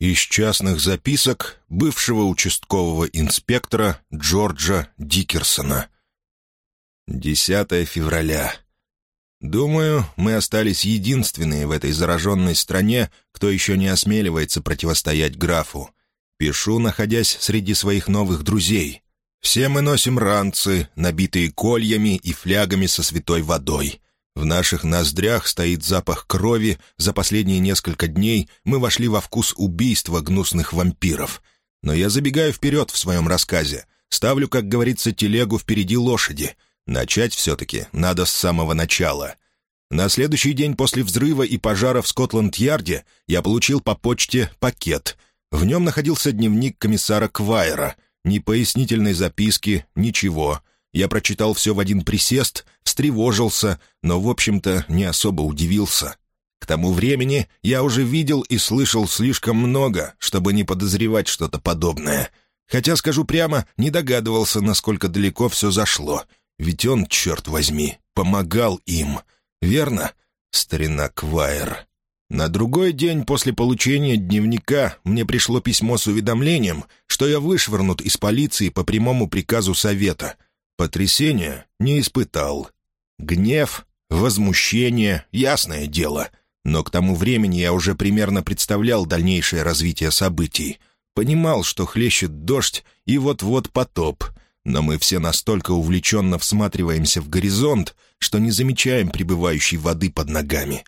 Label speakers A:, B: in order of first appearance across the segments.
A: Из частных записок бывшего участкового инспектора Джорджа Дикерсона. 10 февраля. Думаю, мы остались единственные в этой зараженной стране, кто еще не осмеливается противостоять графу. Пишу, находясь среди своих новых друзей. Все мы носим ранцы, набитые кольями и флягами со святой водой. В наших ноздрях стоит запах крови. За последние несколько дней мы вошли во вкус убийства гнусных вампиров. Но я забегаю вперед в своем рассказе. Ставлю, как говорится, телегу впереди лошади. Начать все-таки надо с самого начала. На следующий день после взрыва и пожара в Скотланд-Ярде я получил по почте пакет. В нем находился дневник комиссара Квайера. Ни пояснительной записки, ничего — я прочитал все в один присест, встревожился, но, в общем-то, не особо удивился. К тому времени я уже видел и слышал слишком много, чтобы не подозревать что-то подобное. Хотя, скажу прямо, не догадывался, насколько далеко все зашло. Ведь он, черт возьми, помогал им. Верно, старина Квайер? На другой день после получения дневника мне пришло письмо с уведомлением, что я вышвырнут из полиции по прямому приказу совета — Потрясения не испытал. Гнев, возмущение — ясное дело. Но к тому времени я уже примерно представлял дальнейшее развитие событий. Понимал, что хлещет дождь и вот-вот потоп. Но мы все настолько увлеченно всматриваемся в горизонт, что не замечаем прибывающей воды под ногами.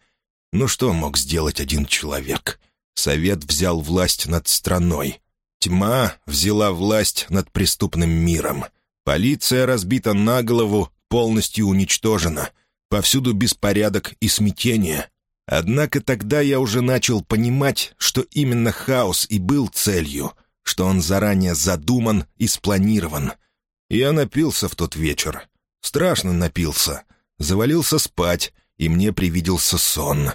A: Ну что мог сделать один человек? Совет взял власть над страной. Тьма взяла власть над преступным миром — Полиция разбита на голову, полностью уничтожена. Повсюду беспорядок и смятение. Однако тогда я уже начал понимать, что именно хаос и был целью, что он заранее задуман и спланирован. Я напился в тот вечер. Страшно напился. Завалился спать, и мне привиделся сон.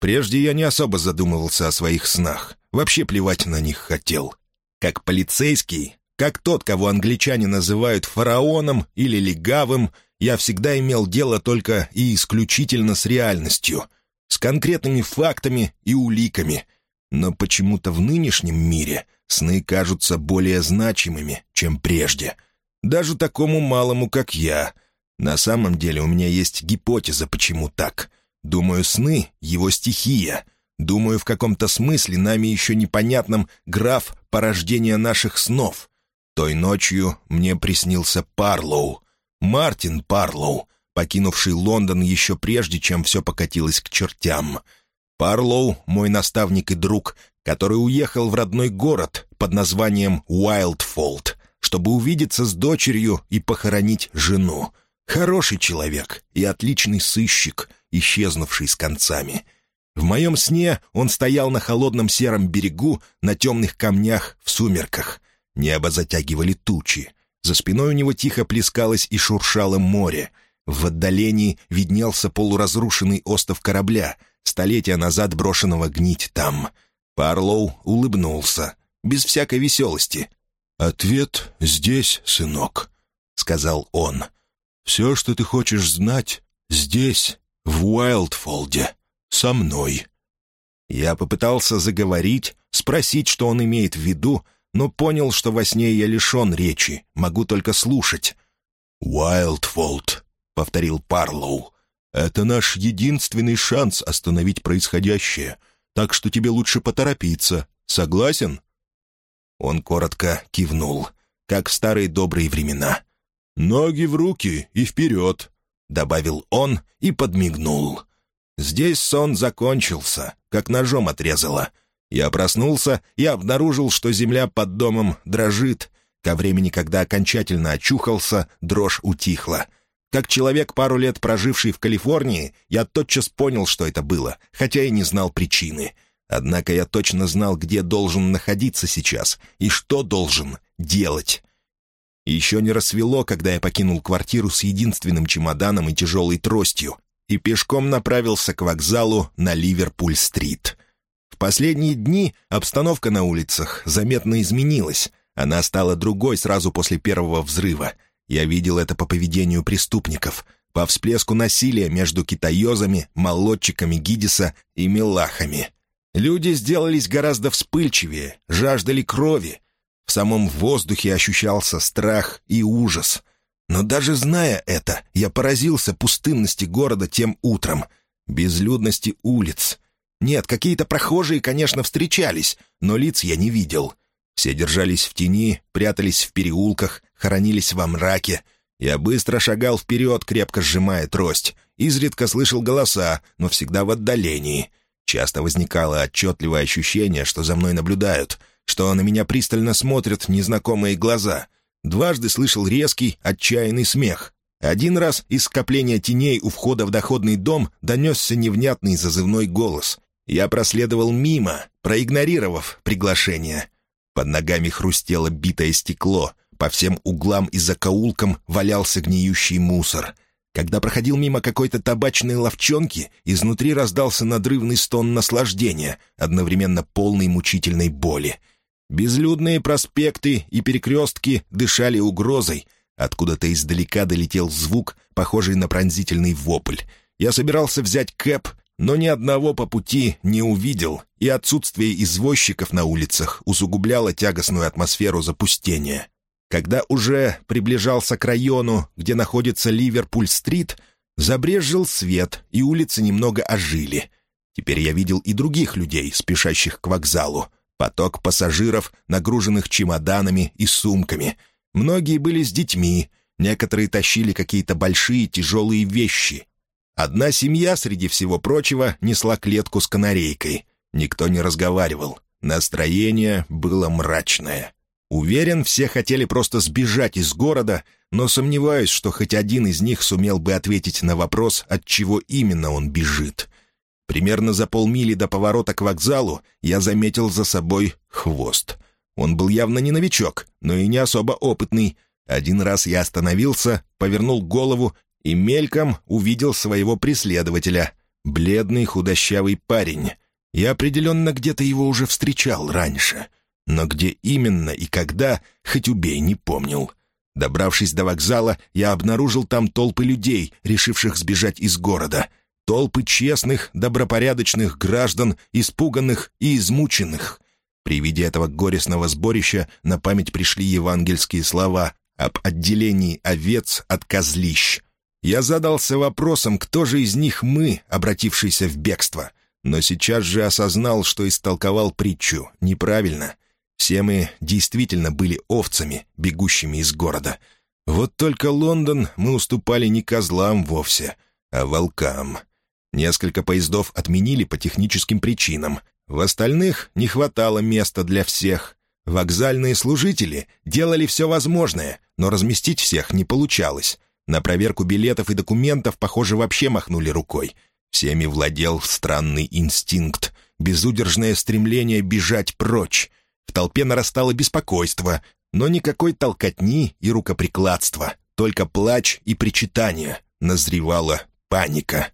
A: Прежде я не особо задумывался о своих снах. Вообще плевать на них хотел. Как полицейский, как тот, кого англичане называют фараоном или легавым, я всегда имел дело только и исключительно с реальностью, с конкретными фактами и уликами. Но почему-то в нынешнем мире сны кажутся более значимыми, чем прежде. Даже такому малому, как я. На самом деле у меня есть гипотеза, почему так. Думаю, сны — его стихия. Думаю, в каком-то смысле нами еще непонятным граф порождения наших снов. Той ночью мне приснился Парлоу, Мартин Парлоу, покинувший Лондон еще прежде, чем все покатилось к чертям. Парлоу — мой наставник и друг, который уехал в родной город под названием Уайлдфолд, чтобы увидеться с дочерью и похоронить жену. Хороший человек и отличный сыщик, исчезнувший с концами. В моем сне он стоял на холодном сером берегу на темных камнях в сумерках — Небо затягивали тучи. За спиной у него тихо плескалось и шуршало море. В отдалении виднелся полуразрушенный остов корабля, столетия назад брошенного гнить там. Парлоу улыбнулся, без всякой веселости. «Ответ здесь, сынок», — сказал он. «Все, что ты хочешь знать, здесь, в Уайлдфолде, со мной». Я попытался заговорить, спросить, что он имеет в виду, но понял, что во сне я лишен речи, могу только слушать. «Уайлдфолд», — повторил Парлоу, — «это наш единственный шанс остановить происходящее, так что тебе лучше поторопиться. Согласен?» Он коротко кивнул, как в старые добрые времена. «Ноги в руки и вперед», — добавил он и подмигнул. Здесь сон закончился, как ножом отрезало. Я проснулся и обнаружил, что земля под домом дрожит. Ко времени, когда окончательно очухался, дрожь утихла. Как человек, пару лет проживший в Калифорнии, я тотчас понял, что это было, хотя и не знал причины. Однако я точно знал, где должен находиться сейчас и что должен делать. Еще не рассвело, когда я покинул квартиру с единственным чемоданом и тяжелой тростью и пешком направился к вокзалу на Ливерпуль-стрит — последние дни обстановка на улицах заметно изменилась. Она стала другой сразу после первого взрыва. Я видел это по поведению преступников, по всплеску насилия между китаёзами, молодчиками Гидиса и мелахами. Люди сделались гораздо вспыльчивее, жаждали крови. В самом воздухе ощущался страх и ужас. Но даже зная это, я поразился пустынности города тем утром, безлюдности улиц. Нет, какие-то прохожие, конечно, встречались, но лиц я не видел. Все держались в тени, прятались в переулках, хоронились во мраке. Я быстро шагал вперед, крепко сжимая трость. Изредка слышал голоса, но всегда в отдалении. Часто возникало отчетливое ощущение, что за мной наблюдают, что на меня пристально смотрят незнакомые глаза. Дважды слышал резкий, отчаянный смех. Один раз из скопления теней у входа в доходный дом донесся невнятный зазывной голос. Я проследовал мимо, проигнорировав приглашение. Под ногами хрустело битое стекло, по всем углам и закоулкам валялся гниющий мусор — когда проходил мимо какой-то табачной ловчонки, изнутри раздался надрывный стон наслаждения, одновременно полной мучительной боли. Безлюдные проспекты и перекрестки дышали угрозой. Откуда-то издалека долетел звук, похожий на пронзительный вопль. Я собирался взять кэп, но ни одного по пути не увидел, и отсутствие извозчиков на улицах усугубляло тягостную атмосферу запустения. Когда уже приближался к району, где находится Ливерпуль-стрит, забрезжил свет, и улицы немного ожили. Теперь я видел и других людей, спешащих к вокзалу. Поток пассажиров, нагруженных чемоданами и сумками. Многие были с детьми, некоторые тащили какие-то большие тяжелые вещи. Одна семья, среди всего прочего, несла клетку с канарейкой. Никто не разговаривал. Настроение было мрачное. Уверен, все хотели просто сбежать из города, но сомневаюсь, что хоть один из них сумел бы ответить на вопрос, от чего именно он бежит. Примерно за полмили до поворота к вокзалу я заметил за собой хвост. Он был явно не новичок, но и не особо опытный. Один раз я остановился, повернул голову и мельком увидел своего преследователя. Бледный худощавый парень. Я определенно где-то его уже встречал раньше — но где именно и когда, хоть убей, не помнил. Добравшись до вокзала, я обнаружил там толпы людей, решивших сбежать из города. Толпы честных, добропорядочных граждан, испуганных и измученных. При виде этого горестного сборища на память пришли евангельские слова об отделении овец от козлищ. Я задался вопросом, кто же из них мы, обратившиеся в бегство. Но сейчас же осознал, что истолковал притчу неправильно. Все мы действительно были овцами, бегущими из города. Вот только Лондон мы уступали не козлам вовсе, а волкам. Несколько поездов отменили по техническим причинам. В остальных не хватало места для всех. Вокзальные служители делали все возможное, но разместить всех не получалось. На проверку билетов и документов, похоже, вообще махнули рукой. Всеми владел странный инстинкт, безудержное стремление бежать прочь. В толпе нарастало беспокойство, но никакой толкотни и рукоприкладства, только плач и причитание. Назревала паника.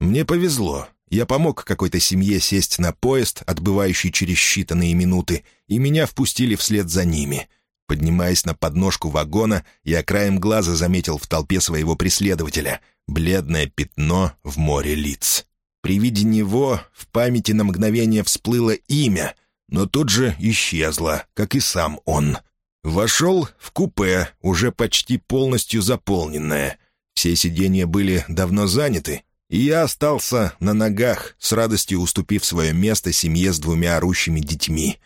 A: Мне повезло. Я помог какой-то семье сесть на поезд, отбывающий через считанные минуты, и меня впустили вслед за ними. Поднимаясь на подножку вагона, я краем глаза заметил в толпе своего преследователя — бледное пятно в море лиц. При виде него в памяти на мгновение всплыло имя — но тут же исчезла, как и сам он. Вошел в купе, уже почти полностью заполненное. Все сиденья были давно заняты, и я остался на ногах, с радостью уступив свое место семье с двумя орущими детьми.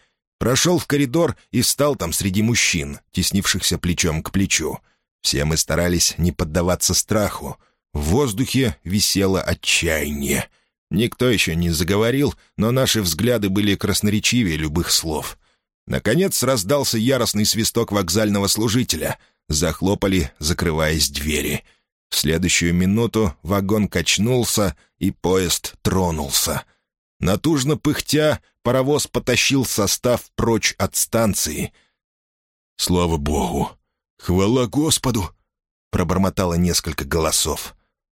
A: Прошел в коридор и встал там среди мужчин, теснившихся плечом к плечу. Все мы старались не поддаваться страху. В воздухе висело отчаяние — Никто еще не заговорил, но наши взгляды были красноречивее любых слов. Наконец раздался яростный свисток вокзального служителя. Захлопали, закрываясь двери. В следующую минуту вагон качнулся, и поезд тронулся. Натужно пыхтя, паровоз потащил состав прочь от станции. «Слава Богу! Хвала Господу!» — пробормотало несколько голосов.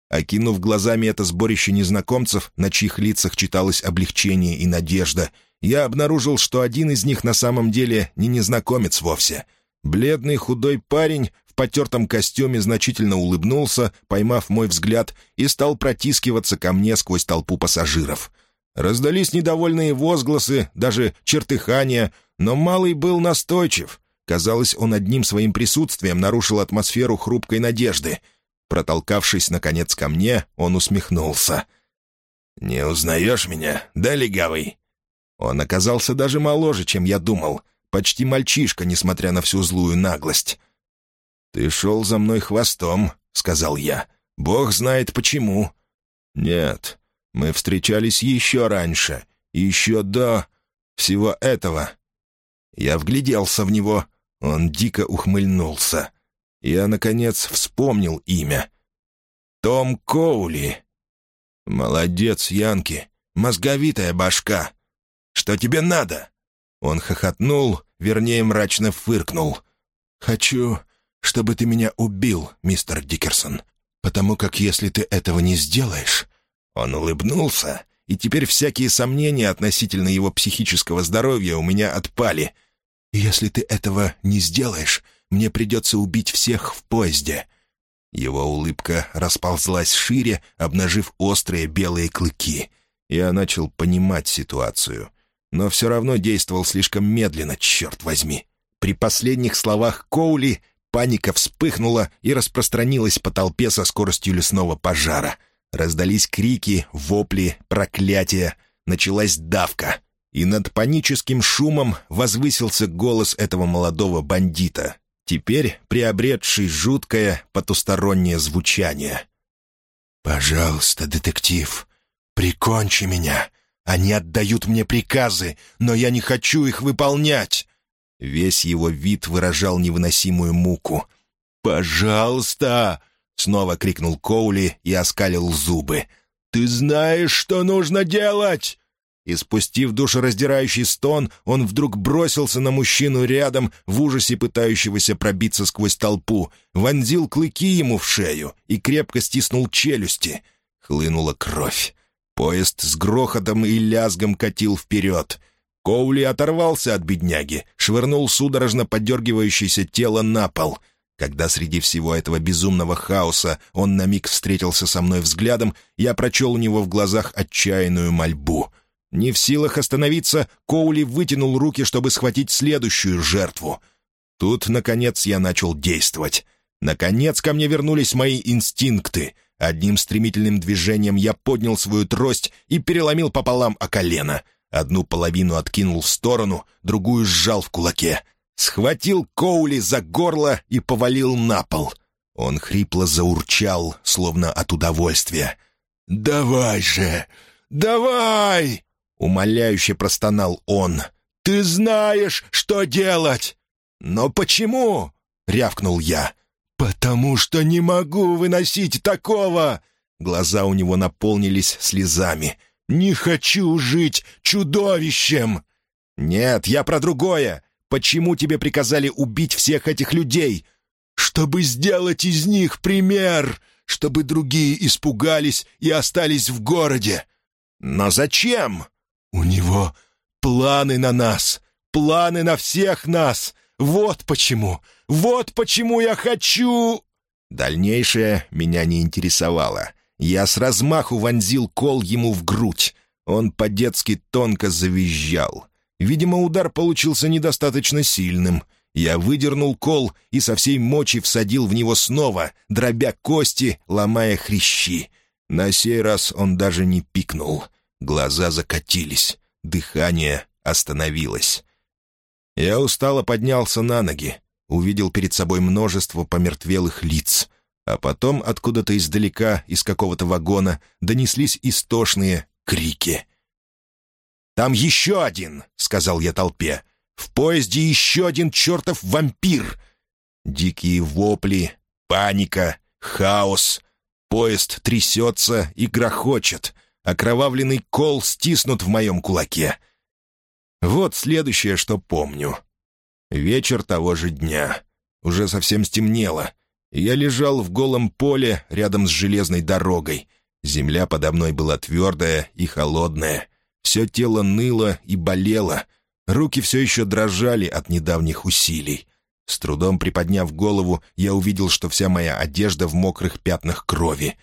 A: Окинув глазами это сборище незнакомцев, на чьих лицах читалось облегчение и надежда, я обнаружил, что один из них на самом деле не незнакомец вовсе. Бледный худой парень в потертом костюме значительно улыбнулся, поймав мой взгляд, и стал протискиваться ко мне сквозь толпу пассажиров. Раздались недовольные возгласы, даже чертыхания, но Малый был настойчив. Казалось, он одним своим присутствием нарушил атмосферу хрупкой надежды. Протолкавшись, наконец, ко мне, он усмехнулся. «Не узнаешь меня, да, легавый?» Он оказался даже моложе, чем я думал. Почти мальчишка, несмотря на всю злую наглость. «Ты шел за мной хвостом», — сказал я. «Бог знает почему». «Нет, мы встречались еще раньше, еще до всего этого». Я вгляделся в него, он дико ухмыльнулся. Я, наконец, вспомнил имя. «Том Коули». «Молодец, Янки, мозговитая башка. Что тебе надо?» Он хохотнул, вернее, мрачно фыркнул. «Хочу, чтобы ты меня убил, мистер Дикерсон, потому как если ты этого не сделаешь...» Он улыбнулся, и теперь всякие сомнения относительно его психического здоровья у меня отпали. «Если ты этого не сделаешь, мне придется убить всех в поезде». Его улыбка расползлась шире, обнажив острые белые клыки. Я начал понимать ситуацию. Но все равно действовал слишком медленно, черт возьми. При последних словах Коули паника вспыхнула и распространилась по толпе со скоростью лесного пожара. Раздались крики, вопли, проклятия. Началась давка. И над паническим шумом возвысился голос этого молодого бандита, теперь приобретший жуткое потустороннее звучание. «Пожалуйста, детектив, прикончи меня. Они отдают мне приказы, но я не хочу их выполнять». Весь его вид выражал невыносимую муку. «Пожалуйста!» — снова крикнул Коули и оскалил зубы. «Ты знаешь, что нужно делать!» И спустив душераздирающий стон, он вдруг бросился на мужчину рядом, в ужасе пытающегося пробиться сквозь толпу, вонзил клыки ему в шею и крепко стиснул челюсти. Хлынула кровь. Поезд с грохотом и лязгом катил вперед. Коули оторвался от бедняги, швырнул судорожно подергивающееся тело на пол — когда среди всего этого безумного хаоса он на миг встретился со мной взглядом, я прочел у него в глазах отчаянную мольбу. Не в силах остановиться, Коули вытянул руки, чтобы схватить следующую жертву. Тут, наконец, я начал действовать. Наконец ко мне вернулись мои инстинкты. Одним стремительным движением я поднял свою трость и переломил пополам о колено. Одну половину откинул в сторону, другую сжал в кулаке — схватил Коули за горло и повалил на пол. Он хрипло заурчал, словно от удовольствия. «Давай же! Давай!» — умоляюще простонал он. «Ты знаешь, что делать!» «Но почему?» — рявкнул я. «Потому что не могу выносить такого!» Глаза у него наполнились слезами. «Не хочу жить чудовищем!» «Нет, я про другое. Почему тебе приказали убить всех этих людей?» «Чтобы сделать из них пример, чтобы другие испугались и остались в городе». «Но зачем?» «У него планы на нас, планы на всех нас. Вот почему, вот почему я хочу...» Дальнейшее меня не интересовало. Я с размаху вонзил кол ему в грудь. Он по-детски тонко завизжал. Видимо, удар получился недостаточно сильным. Я выдернул кол и со всей мочи всадил в него снова, дробя кости, ломая хрящи. На сей раз он даже не пикнул. Глаза закатились, дыхание остановилось. Я устало поднялся на ноги, увидел перед собой множество помертвелых лиц, а потом откуда-то издалека, из какого-то вагона, донеслись истошные крики — «Там еще один!» — сказал я толпе. «В поезде еще один чертов вампир!» Дикие вопли, паника, хаос. Поезд трясется и грохочет. Окровавленный кол стиснут в моем кулаке. Вот следующее, что помню. Вечер того же дня. Уже совсем стемнело. Я лежал в голом поле рядом с железной дорогой. Земля подо мной была твердая и холодная. Все тело ныло и болело. Руки все еще дрожали от недавних усилий. С трудом приподняв голову, я увидел, что вся моя одежда в мокрых пятнах крови.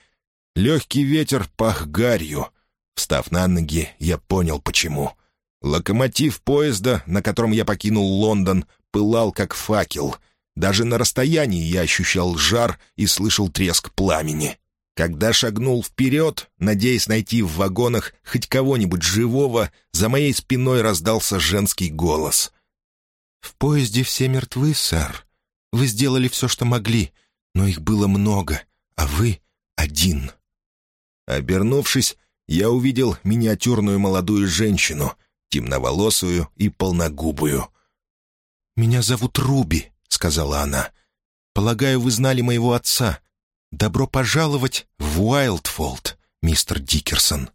A: Легкий ветер пах гарью. Встав на ноги, я понял, почему. Локомотив поезда, на котором я покинул Лондон, пылал как факел. Даже на расстоянии я ощущал жар и слышал треск пламени. Когда шагнул вперед, надеясь найти в вагонах хоть кого-нибудь живого, за моей спиной раздался женский голос. «В поезде все мертвы, сэр. Вы сделали все, что могли, но их было много, а вы — один». Обернувшись, я увидел миниатюрную молодую женщину, темноволосую и полногубую. «Меня зовут Руби», — сказала она. «Полагаю, вы знали моего отца. Добро пожаловать в Уайлдфолд, мистер Дикерсон.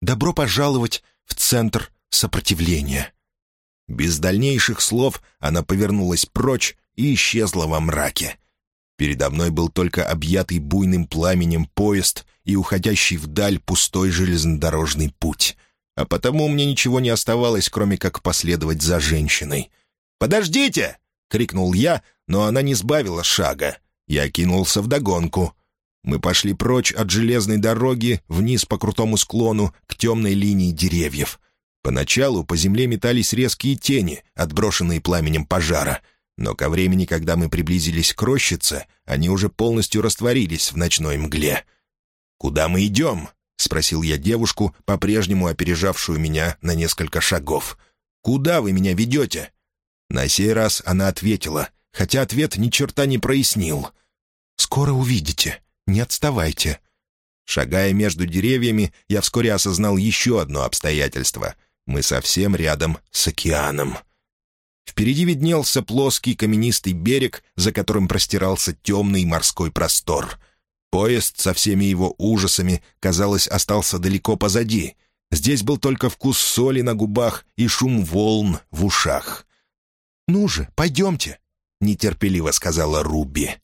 A: Добро пожаловать в Центр сопротивления». Без дальнейших слов она повернулась прочь и исчезла во мраке. Передо мной был только объятый буйным пламенем поезд и уходящий вдаль пустой железнодорожный путь. А потому мне ничего не оставалось, кроме как последовать за женщиной. «Подождите!» — крикнул я, но она не сбавила шага. Я кинулся вдогонку. Мы пошли прочь от железной дороги вниз по крутому склону к темной линии деревьев. Поначалу по земле метались резкие тени, отброшенные пламенем пожара. Но ко времени, когда мы приблизились к рощице, они уже полностью растворились в ночной мгле. «Куда мы идем?» — спросил я девушку, по-прежнему опережавшую меня на несколько шагов. «Куда вы меня ведете?» На сей раз она ответила, хотя ответ ни черта не прояснил. «Скоро увидите. Не отставайте». Шагая между деревьями, я вскоре осознал еще одно обстоятельство. Мы совсем рядом с океаном. Впереди виднелся плоский каменистый берег, за которым простирался темный морской простор. Поезд со всеми его ужасами, казалось, остался далеко позади. Здесь был только вкус соли на губах и шум волн в ушах. «Ну же, пойдемте», — нетерпеливо сказала Руби.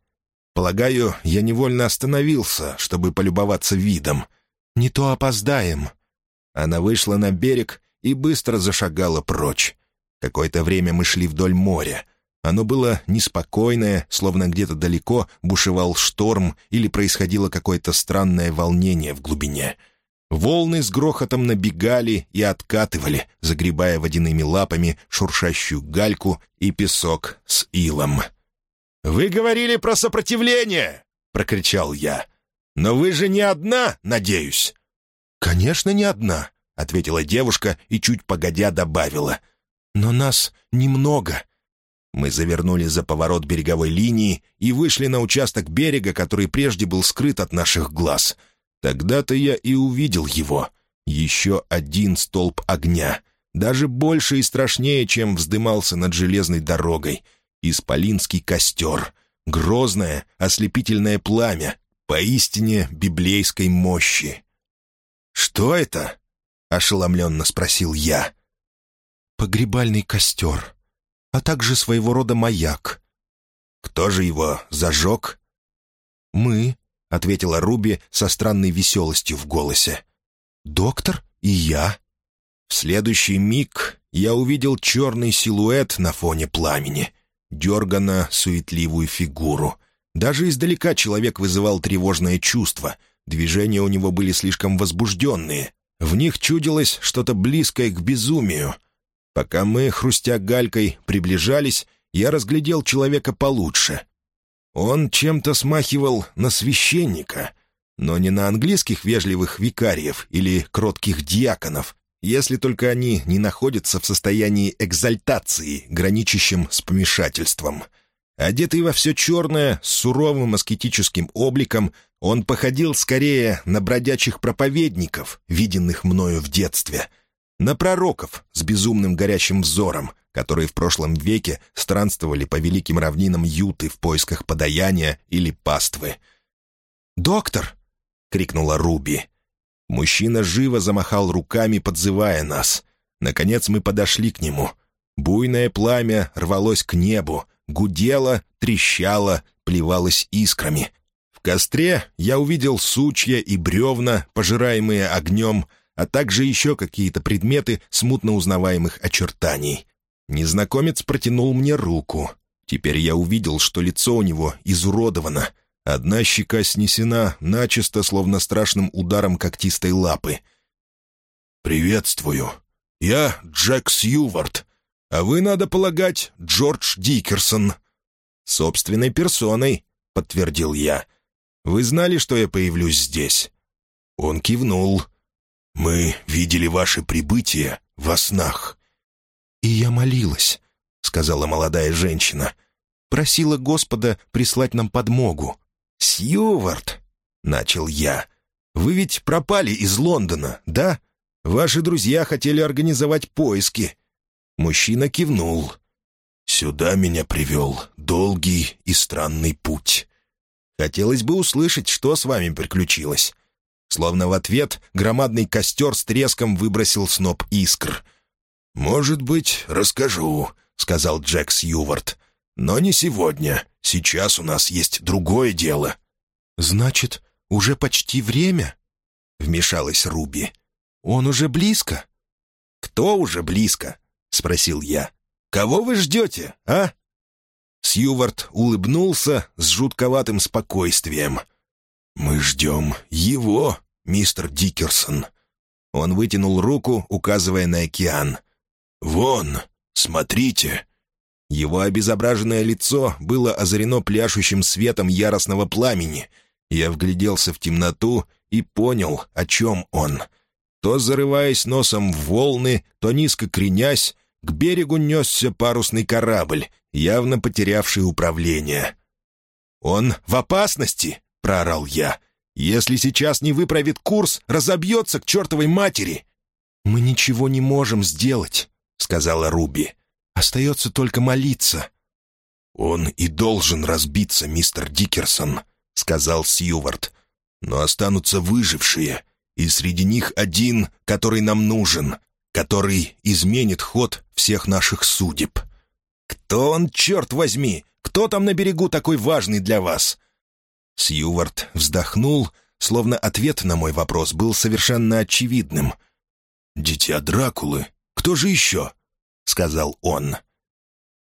A: Полагаю, я невольно остановился, чтобы полюбоваться видом. Не то опоздаем. Она вышла на берег и быстро зашагала прочь. Какое-то время мы шли вдоль моря. Оно было неспокойное, словно где-то далеко бушевал шторм или происходило какое-то странное волнение в глубине. Волны с грохотом набегали и откатывали, загребая водяными лапами шуршащую гальку и песок с илом. «Вы говорили про сопротивление!» — прокричал я. «Но вы же не одна, надеюсь?» «Конечно, не одна», — ответила девушка и чуть погодя добавила. «Но нас немного». Мы завернули за поворот береговой линии и вышли на участок берега, который прежде был скрыт от наших глаз. Тогда-то я и увидел его. Еще один столб огня. Даже больше и страшнее, чем вздымался над железной дорогой — исполинский костер, грозное, ослепительное пламя, поистине библейской мощи. «Что это?» — ошеломленно спросил я. «Погребальный костер, а также своего рода маяк». «Кто же его зажег?» «Мы», — ответила Руби со странной веселостью в голосе. «Доктор и я». В следующий миг я увидел черный силуэт на фоне пламени — дергано суетливую фигуру. Даже издалека человек вызывал тревожное чувство. Движения у него были слишком возбужденные. В них чудилось что-то близкое к безумию. Пока мы, хрустя галькой, приближались, я разглядел человека получше. Он чем-то смахивал на священника, но не на английских вежливых викариев или кротких диаконов, если только они не находятся в состоянии экзальтации, граничащем с помешательством. Одетый во все черное, с суровым аскетическим обликом, он походил скорее на бродячих проповедников, виденных мною в детстве, на пророков с безумным горящим взором, которые в прошлом веке странствовали по великим равнинам Юты в поисках подаяния или паствы. «Доктор!» — крикнула Руби. Мужчина живо замахал руками, подзывая нас. Наконец мы подошли к нему. Буйное пламя рвалось к небу, гудело, трещало, плевалось искрами. В костре я увидел сучья и бревна, пожираемые огнем, а также еще какие-то предметы смутно узнаваемых очертаний. Незнакомец протянул мне руку. Теперь я увидел, что лицо у него изуродовано — Одна щека снесена начисто, словно страшным ударом когтистой лапы. «Приветствую. Я Джек Сьювард, а вы, надо полагать, Джордж Дикерсон». «Собственной персоной», — подтвердил я. «Вы знали, что я появлюсь здесь?» Он кивнул. «Мы видели ваше прибытие во снах». «И я молилась», — сказала молодая женщина. «Просила Господа прислать нам подмогу». «Сьювард», — начал я, — «вы ведь пропали из Лондона, да? Ваши друзья хотели организовать поиски». Мужчина кивнул. «Сюда меня привел долгий и странный путь. Хотелось бы услышать, что с вами приключилось». Словно в ответ громадный костер с треском выбросил сноп искр. «Может быть, расскажу», — сказал Джек Сьювард. «Но не сегодня. Сейчас у нас есть другое дело». «Значит, уже почти время?» — вмешалась Руби. «Он уже близко?» «Кто уже близко?» — спросил я. «Кого вы ждете, а?» Сьювард улыбнулся с жутковатым спокойствием. «Мы ждем его, мистер Дикерсон». Он вытянул руку, указывая на океан. «Вон, смотрите!» Его обезображенное лицо было озарено пляшущим светом яростного пламени. Я вгляделся в темноту и понял, о чем он. То зарываясь носом в волны, то низко кренясь, к берегу несся парусный корабль, явно потерявший управление. «Он в опасности!» — проорал я. «Если сейчас не выправит курс, разобьется к чертовой матери!» «Мы ничего не можем сделать», — сказала Руби. «Остается только молиться». «Он и должен разбиться, мистер Дикерсон», — сказал Сьювард. «Но останутся выжившие, и среди них один, который нам нужен, который изменит ход всех наших судеб». «Кто он, черт возьми? Кто там на берегу такой важный для вас?» Сьювард вздохнул, словно ответ на мой вопрос был совершенно очевидным. «Дитя Дракулы кто же еще?» — сказал он.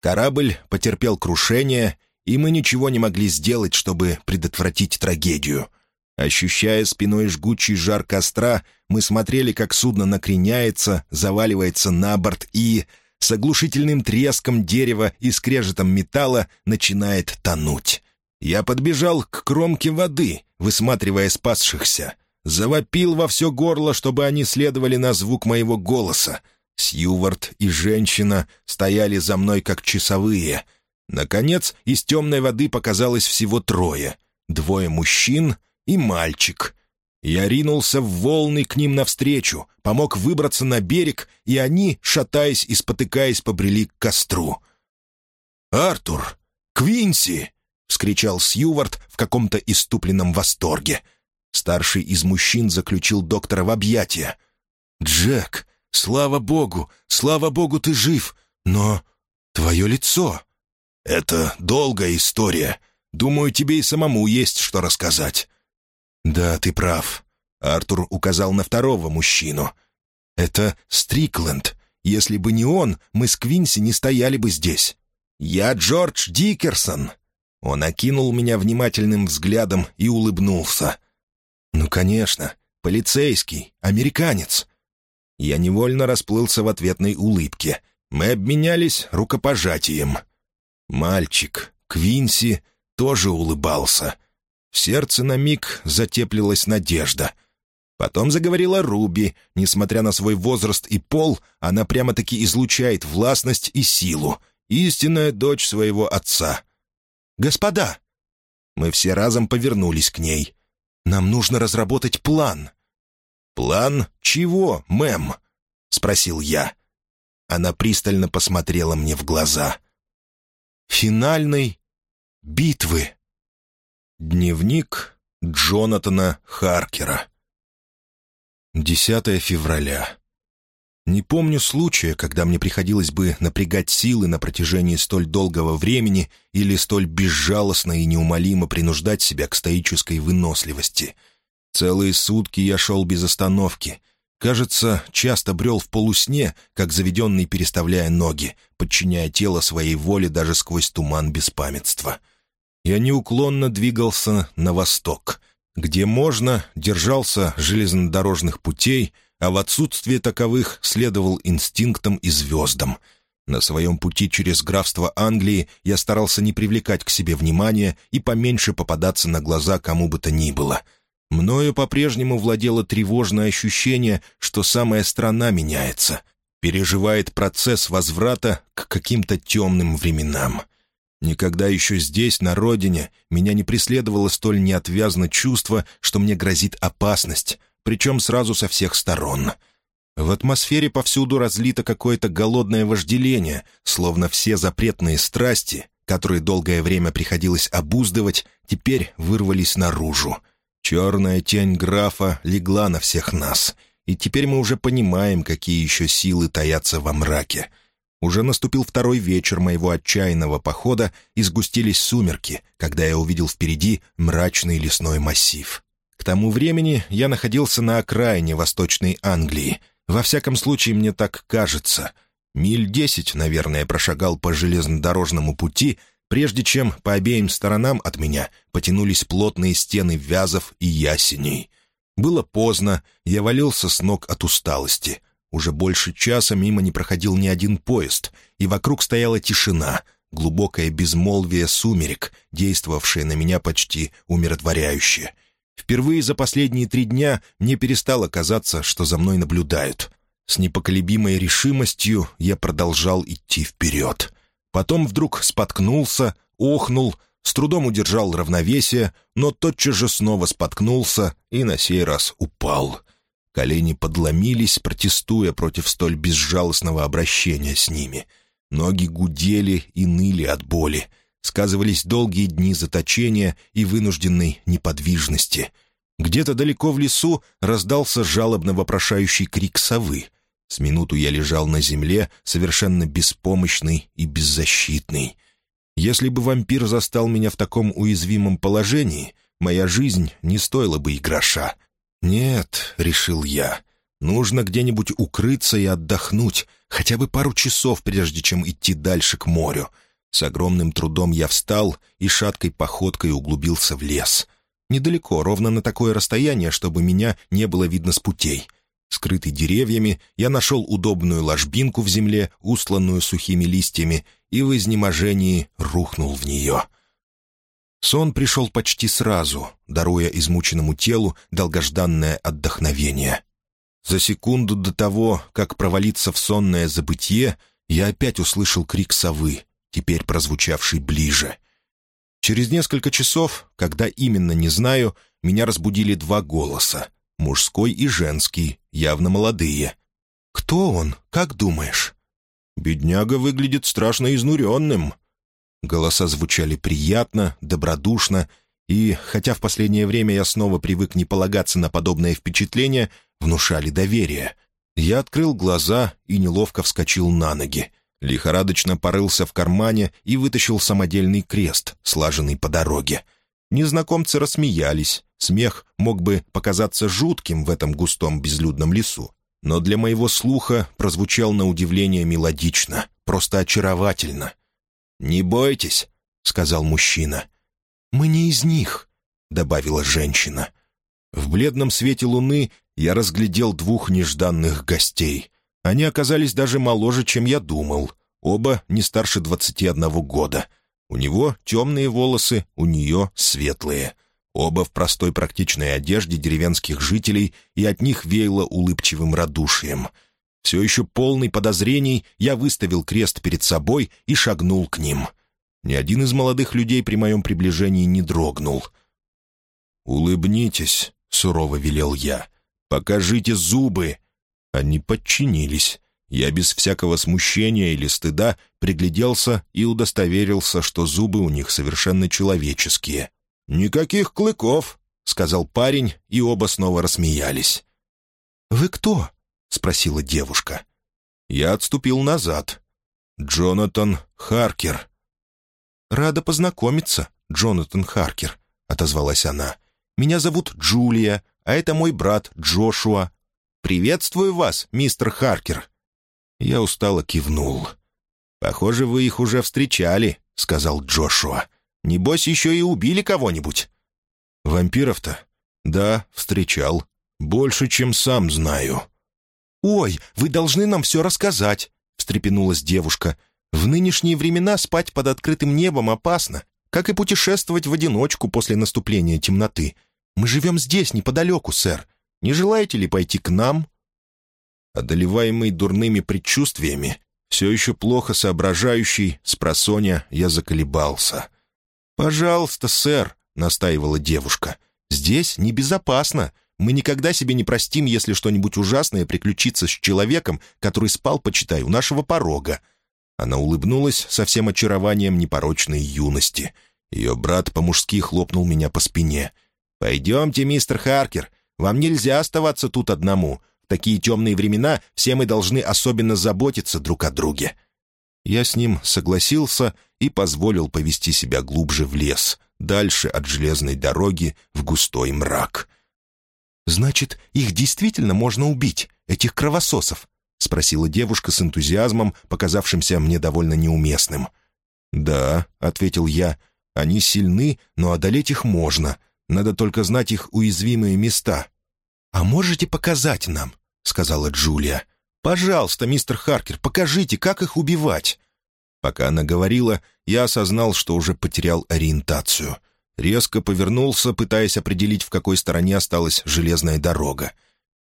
A: Корабль потерпел крушение, и мы ничего не могли сделать, чтобы предотвратить трагедию. Ощущая спиной жгучий жар костра, мы смотрели, как судно накреняется, заваливается на борт и, с оглушительным треском дерева и скрежетом металла, начинает тонуть. Я подбежал к кромке воды, высматривая спасшихся. Завопил во все горло, чтобы они следовали на звук моего голоса. Сьювард и женщина стояли за мной как часовые. Наконец, из темной воды показалось всего трое. Двое мужчин и мальчик. Я ринулся в волны к ним навстречу, помог выбраться на берег, и они, шатаясь и спотыкаясь, побрели к костру. «Артур! Квинси!» — вскричал Сьювард в каком-то иступленном восторге. Старший из мужчин заключил доктора в объятия. «Джек, Слава богу, слава богу, ты жив, но твое лицо...» «Это долгая история. Думаю, тебе и самому есть что рассказать». «Да, ты прав». Артур указал на второго мужчину. «Это Стрикленд. Если бы не он, мы с Квинси не стояли бы здесь. Я Джордж Дикерсон». Он окинул меня внимательным взглядом и улыбнулся. «Ну, конечно, полицейский, американец. Я невольно расплылся в ответной улыбке. Мы обменялись рукопожатием. Мальчик, Квинси, тоже улыбался. В сердце на миг затеплилась надежда. Потом заговорила Руби. Несмотря на свой возраст и пол, она прямо-таки излучает властность и силу. Истинная дочь своего отца. «Господа!» Мы все разом повернулись к ней. «Нам нужно разработать план. «План чего, мэм?» — спросил я. Она пристально посмотрела мне в глаза. «Финальной битвы». Дневник Джонатана Харкера. 10 февраля. Не помню случая, когда мне приходилось бы напрягать силы на протяжении столь долгого времени или столь безжалостно и неумолимо принуждать себя к стоической выносливости — Целые сутки я шел без остановки. Кажется, часто брел в полусне, как заведенный, переставляя ноги, подчиняя тело своей воле даже сквозь туман беспамятства. Я неуклонно двигался на восток. Где можно, держался железнодорожных путей, а в отсутствие таковых следовал инстинктам и звездам. На своем пути через графство Англии я старался не привлекать к себе внимания и поменьше попадаться на глаза кому бы то ни было. Мною по-прежнему владело тревожное ощущение, что самая страна меняется, переживает процесс возврата к каким-то темным временам. Никогда еще здесь, на родине, меня не преследовало столь неотвязно чувство, что мне грозит опасность, причем сразу со всех сторон. В атмосфере повсюду разлито какое-то голодное вожделение, словно все запретные страсти, которые долгое время приходилось обуздывать, теперь вырвались наружу. Черная тень графа легла на всех нас, и теперь мы уже понимаем, какие еще силы таятся во мраке — уже наступил второй вечер моего отчаянного похода, и сгустились сумерки, когда я увидел впереди мрачный лесной массив. К тому времени я находился на окраине Восточной Англии. Во всяком случае, мне так кажется. Миль десять, наверное, прошагал по железнодорожному пути, прежде чем по обеим сторонам от меня потянулись плотные стены вязов и ясеней. Было поздно, я валился с ног от усталости — уже больше часа мимо не проходил ни один поезд, и вокруг стояла тишина, глубокое безмолвие сумерек, действовавшее на меня почти умиротворяюще. Впервые за последние три дня мне перестало казаться, что за мной наблюдают. С непоколебимой решимостью я продолжал идти вперед. Потом вдруг споткнулся, охнул, с трудом удержал равновесие, но тотчас же снова споткнулся и на сей раз упал. Колени подломились, протестуя против столь безжалостного обращения с ними. Ноги гудели и ныли от боли. Сказывались долгие дни заточения и вынужденной неподвижности. Где-то далеко в лесу раздался жалобно вопрошающий крик совы. С минуту я лежал на земле, совершенно беспомощный и беззащитный. Если бы вампир застал меня в таком уязвимом положении, моя жизнь не стоила бы и гроша — «Нет», — решил я, — «нужно где-нибудь укрыться и отдохнуть, хотя бы пару часов, прежде чем идти дальше к морю». С огромным трудом я встал и шаткой походкой углубился в лес. Недалеко, ровно на такое расстояние, чтобы меня не было видно с путей. Скрытый деревьями, я нашел удобную ложбинку в земле, устланную сухими листьями, и в изнеможении рухнул в нее — Сон пришел почти сразу, даруя измученному телу долгожданное отдохновение. За секунду до того, как провалиться в сонное забытье, я опять услышал крик совы, теперь прозвучавший ближе. Через несколько часов, когда именно не знаю, меня разбудили два голоса, мужской и женский, явно молодые. «Кто он, как думаешь?» «Бедняга выглядит страшно изнуренным», Голоса звучали приятно, добродушно, и, хотя в последнее время я снова привык не полагаться на подобное впечатление, внушали доверие. Я открыл глаза и неловко вскочил на ноги. Лихорадочно порылся в кармане и вытащил самодельный крест, слаженный по дороге. Незнакомцы рассмеялись. Смех мог бы показаться жутким в этом густом безлюдном лесу. Но для моего слуха прозвучал на удивление мелодично, просто очаровательно. «Не бойтесь», — сказал мужчина. «Мы не из них», — добавила женщина. В бледном свете луны я разглядел двух нежданных гостей. Они оказались даже моложе, чем я думал. Оба не старше двадцати одного года. У него темные волосы, у нее светлые. Оба в простой практичной одежде деревенских жителей, и от них веяло улыбчивым радушием — все еще полный подозрений, я выставил крест перед собой и шагнул к ним. Ни один из молодых людей при моем приближении не дрогнул. «Улыбнитесь», — сурово велел я. «Покажите зубы». Они подчинились. Я без всякого смущения или стыда пригляделся и удостоверился, что зубы у них совершенно человеческие. «Никаких клыков», — сказал парень, и оба снова рассмеялись. «Вы кто?» — спросила девушка. Я отступил назад. «Джонатан Харкер». «Рада познакомиться, Джонатан Харкер», — отозвалась она. «Меня зовут Джулия, а это мой брат Джошуа. Приветствую вас, мистер Харкер». Я устало кивнул. «Похоже, вы их уже встречали», — сказал Джошуа. «Небось, еще и убили кого-нибудь». «Вампиров-то?» «Да, встречал. Больше, чем сам знаю». «Ой, вы должны нам все рассказать», — встрепенулась девушка. «В нынешние времена спать под открытым небом опасно, как и путешествовать в одиночку после наступления темноты. Мы живем здесь, неподалеку, сэр. Не желаете ли пойти к нам?» Одолеваемый дурными предчувствиями, все еще плохо соображающий, с я заколебался. «Пожалуйста, сэр», — настаивала девушка, — «здесь небезопасно. Мы никогда себе не простим, если что-нибудь ужасное приключится с человеком, который спал, почитай, у нашего порога». Она улыбнулась со всем очарованием непорочной юности. Ее брат по-мужски хлопнул меня по спине. «Пойдемте, мистер Харкер, вам нельзя оставаться тут одному такие темные времена все мы должны особенно заботиться друг о друге». Я с ним согласился и позволил повести себя глубже в лес, дальше от железной дороги в густой мрак. «Значит, их действительно можно убить, этих кровососов?» — спросила девушка с энтузиазмом, показавшимся мне довольно неуместным. «Да», — ответил я, — «они сильны, но одолеть их можно. Надо только знать их уязвимые места». «А можете показать нам?» — сказала Джулия. «Пожалуйста, мистер Харкер, покажите, как их убивать». Пока она говорила, я осознал, что уже потерял ориентацию. Резко повернулся, пытаясь определить, в какой стороне осталась железная дорога.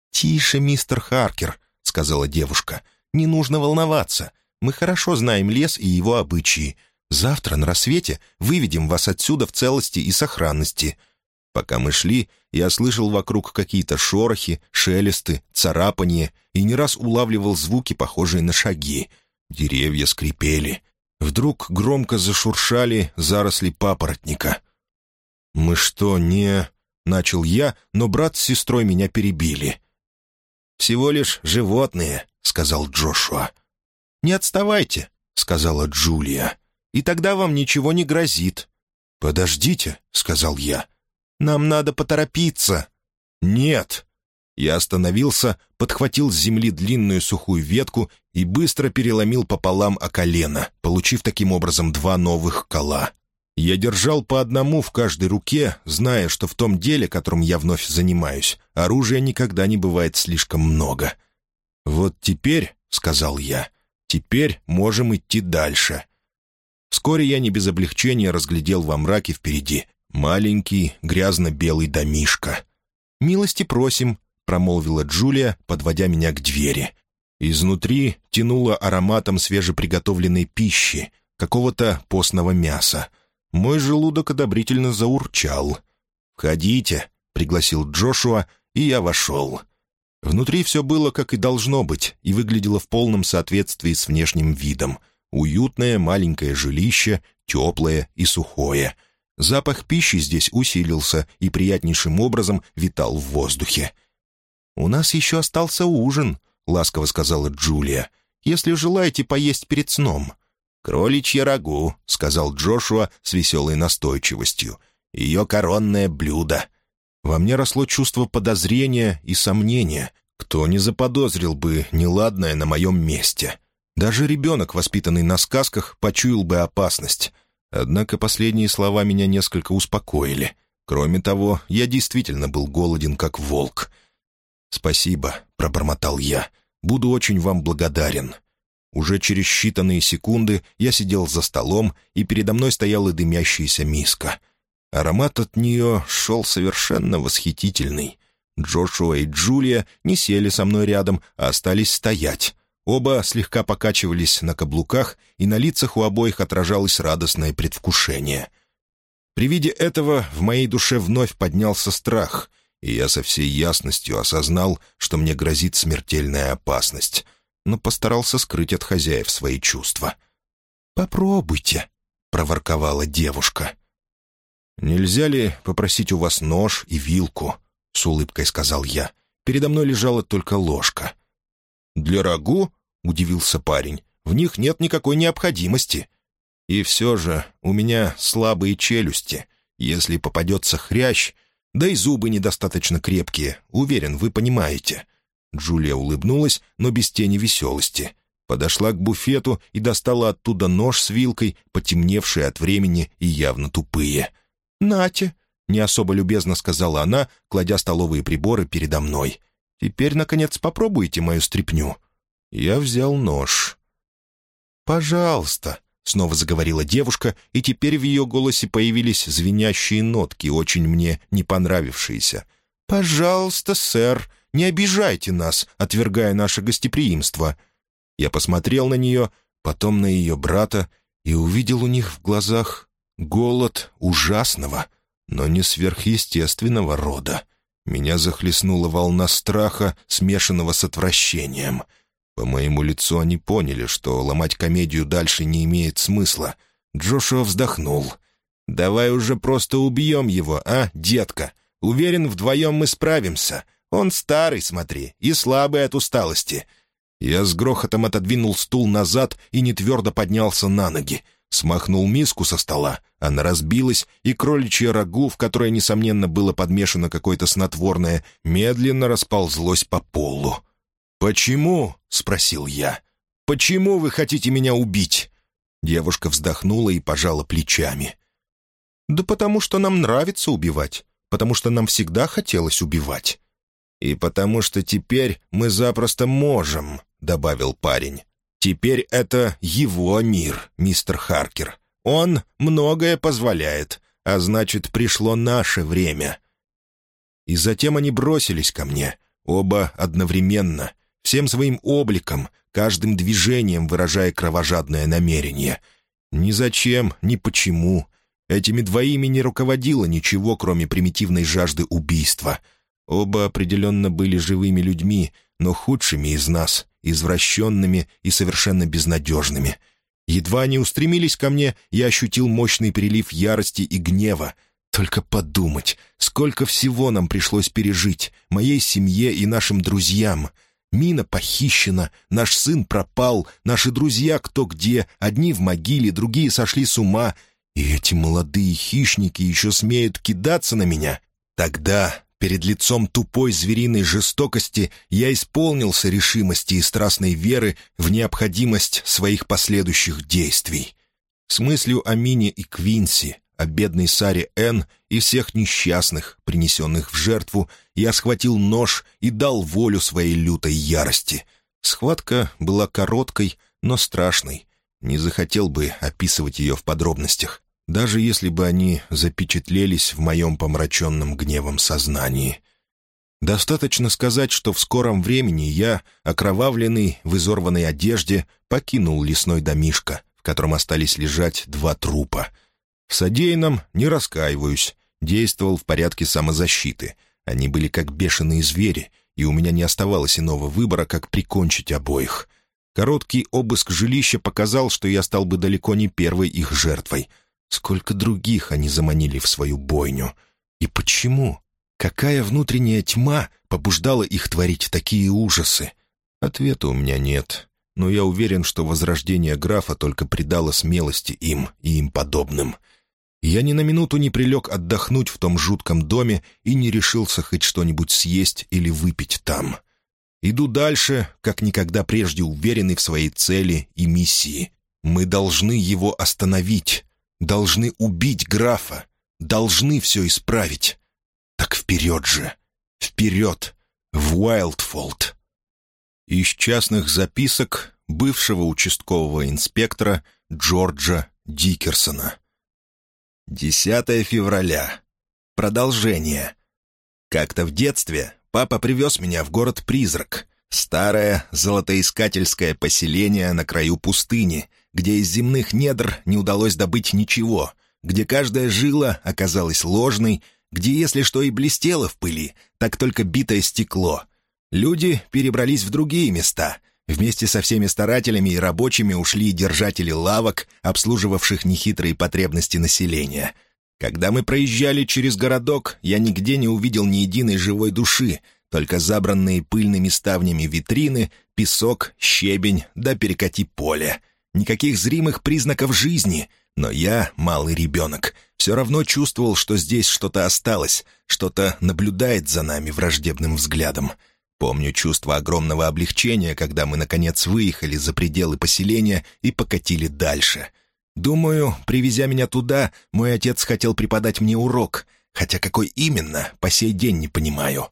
A: «Тише, мистер Харкер», — сказала девушка. «Не нужно волноваться. Мы хорошо знаем лес и его обычаи. Завтра на рассвете выведем вас отсюда в целости и сохранности. Пока мы шли, я слышал вокруг какие-то шорохи, шелесты, царапания и не раз улавливал звуки, похожие на шаги. Деревья скрипели. Вдруг громко зашуршали заросли папоротника. «Мы что, не...» — начал я, но брат с сестрой меня перебили. «Всего лишь животные», — сказал Джошуа. «Не отставайте», — сказала Джулия. «И тогда вам ничего не грозит». «Подождите», — сказал я. Нам надо поторопиться». «Нет». Я остановился, подхватил с земли длинную сухую ветку и быстро переломил пополам о колено, получив таким образом два новых кола. Я держал по одному в каждой руке, зная, что в том деле, которым я вновь занимаюсь, оружия никогда не бывает слишком много. «Вот теперь», — сказал я, — «теперь можем идти дальше». Вскоре я не без облегчения разглядел во мраке впереди Маленький, грязно-белый домишко. «Милости просим», — промолвила Джулия, подводя меня к двери. Изнутри тянуло ароматом свежеприготовленной пищи, какого-то постного мяса. Мой желудок одобрительно заурчал. «Входите», — пригласил Джошуа, и я вошел. Внутри все было, как и должно быть, и выглядело в полном соответствии с внешним видом. Уютное маленькое жилище, теплое и сухое — Запах пищи здесь усилился и приятнейшим образом витал в воздухе. «У нас еще остался ужин», — ласково сказала Джулия, «если желаете поесть перед сном». «Кроличье рагу», — сказал Джошуа с веселой настойчивостью. «Ее коронное блюдо». Во мне росло чувство подозрения и сомнения. Кто не заподозрил бы неладное на моем месте? Даже ребенок, воспитанный на сказках, почуял бы опасность. Однако последние слова меня несколько успокоили. Кроме того, я действительно был голоден, как волк. «Спасибо», — пробормотал я. «Буду очень вам благодарен». Уже через считанные секунды я сидел за столом, и передо мной стояла дымящаяся миска. Аромат от нее шел совершенно восхитительный. Джошуа и Джулия не сели со мной рядом, а остались стоять. Оба слегка покачивались на каблуках, и на лицах у обоих отражалось радостное предвкушение. При виде этого в моей душе вновь поднялся страх, и я со всей ясностью осознал, что мне грозит смертельная опасность, но постарался скрыть от хозяев свои чувства. «Попробуйте», — проворковала девушка. «Нельзя ли попросить у вас нож и вилку?» — с улыбкой сказал я. Передо мной лежала только ложка — «Для рагу?» — удивился парень. «В них нет никакой необходимости». «И все же у меня слабые челюсти. Если попадется хрящ, да и зубы недостаточно крепкие, уверен, вы понимаете». Джулия улыбнулась, но без тени веселости. Подошла к буфету и достала оттуда нож с вилкой, потемневшие от времени и явно тупые. «Нате», — не особо любезно сказала она, кладя столовые приборы передо мной. Теперь, наконец, попробуйте мою стряпню». Я взял нож. «Пожалуйста», — снова заговорила девушка, и теперь в ее голосе появились звенящие нотки, очень мне не понравившиеся. «Пожалуйста, сэр, не обижайте нас, отвергая наше гостеприимство». Я посмотрел на нее, потом на ее брата, и увидел у них в глазах голод ужасного, но не сверхъестественного рода. Меня захлестнула волна страха, смешанного с отвращением. По моему лицу они поняли, что ломать комедию дальше не имеет смысла. Джошуа вздохнул. «Давай уже просто убьем его, а, детка? Уверен, вдвоем мы справимся. Он старый, смотри, и слабый от усталости». Я с грохотом отодвинул стул назад и нетвердо поднялся на ноги. Смахнул миску со стола, она разбилась, и кроличье рагу, в которое, несомненно, было подмешано какое-то снотворное, медленно расползлось по полу. «Почему?» — спросил я. «Почему вы хотите меня убить?» Девушка вздохнула и пожала плечами. «Да потому что нам нравится убивать, потому что нам всегда хотелось убивать». «И потому что теперь мы запросто можем», — добавил парень. «Теперь это его мир, мистер Харкер. Он многое позволяет, а значит, пришло наше время». И затем они бросились ко мне, оба одновременно, всем своим обликом, каждым движением выражая кровожадное намерение. Ни зачем, ни почему. Этими двоими не руководило ничего, кроме примитивной жажды убийства — Оба определенно были живыми людьми, но худшими из нас, извращенными и совершенно безнадежными. Едва они устремились ко мне, я ощутил мощный прилив ярости и гнева. Только подумать, сколько всего нам пришлось пережить, моей семье и нашим друзьям. Мина похищена, наш сын пропал, наши друзья кто где, одни в могиле, другие сошли с ума. И эти молодые хищники еще смеют кидаться на меня. Тогда Перед лицом тупой звериной жестокости я исполнился решимости и страстной веры в необходимость своих последующих действий. С мыслью о Мине и Квинси, о бедной Саре Н и всех несчастных, принесенных в жертву, я схватил нож и дал волю своей лютой ярости. Схватка была короткой, но страшной. Не захотел бы описывать ее в подробностях даже если бы они запечатлелись в моем помраченном гневом сознании. Достаточно сказать, что в скором времени я, окровавленный, в изорванной одежде, покинул лесной домишко, в котором остались лежать два трупа. В содеянном не раскаиваюсь, действовал в порядке самозащиты. Они были как бешеные звери, и у меня не оставалось иного выбора, как прикончить обоих. Короткий обыск жилища показал, что я стал бы далеко не первой их жертвой — Сколько других они заманили в свою бойню. И почему? Какая внутренняя тьма побуждала их творить такие ужасы? Ответа у меня нет, но я уверен, что возрождение графа только придало смелости им и им подобным. Я ни на минуту не прилег отдохнуть в том жутком доме и не решился хоть что-нибудь съесть или выпить там. Иду дальше, как никогда прежде уверенный в своей цели и миссии. Мы должны его остановить должны убить графа, должны все исправить. Так вперед же, вперед, в Уайлдфолд. Из частных записок бывшего участкового инспектора Джорджа Дикерсона. 10 февраля. Продолжение. Как-то в детстве папа привез меня в город-призрак, старое золотоискательское поселение на краю пустыни — где из земных недр не удалось добыть ничего, где каждая жила оказалась ложной, где если что и блестело в пыли, так только битое стекло. Люди перебрались в другие места. Вместе со всеми старателями и рабочими ушли держатели лавок, обслуживавших нехитрые потребности населения. Когда мы проезжали через городок, я нигде не увидел ни единой живой души, только забранные пыльными ставнями витрины, песок, щебень да перекати поле — никаких зримых признаков жизни, но я, малый ребенок, все равно чувствовал, что здесь что-то осталось, что-то наблюдает за нами враждебным взглядом. Помню чувство огромного облегчения, когда мы, наконец, выехали за пределы поселения и покатили дальше. Думаю, привезя меня туда, мой отец хотел преподать мне урок, хотя какой именно, по сей день не понимаю.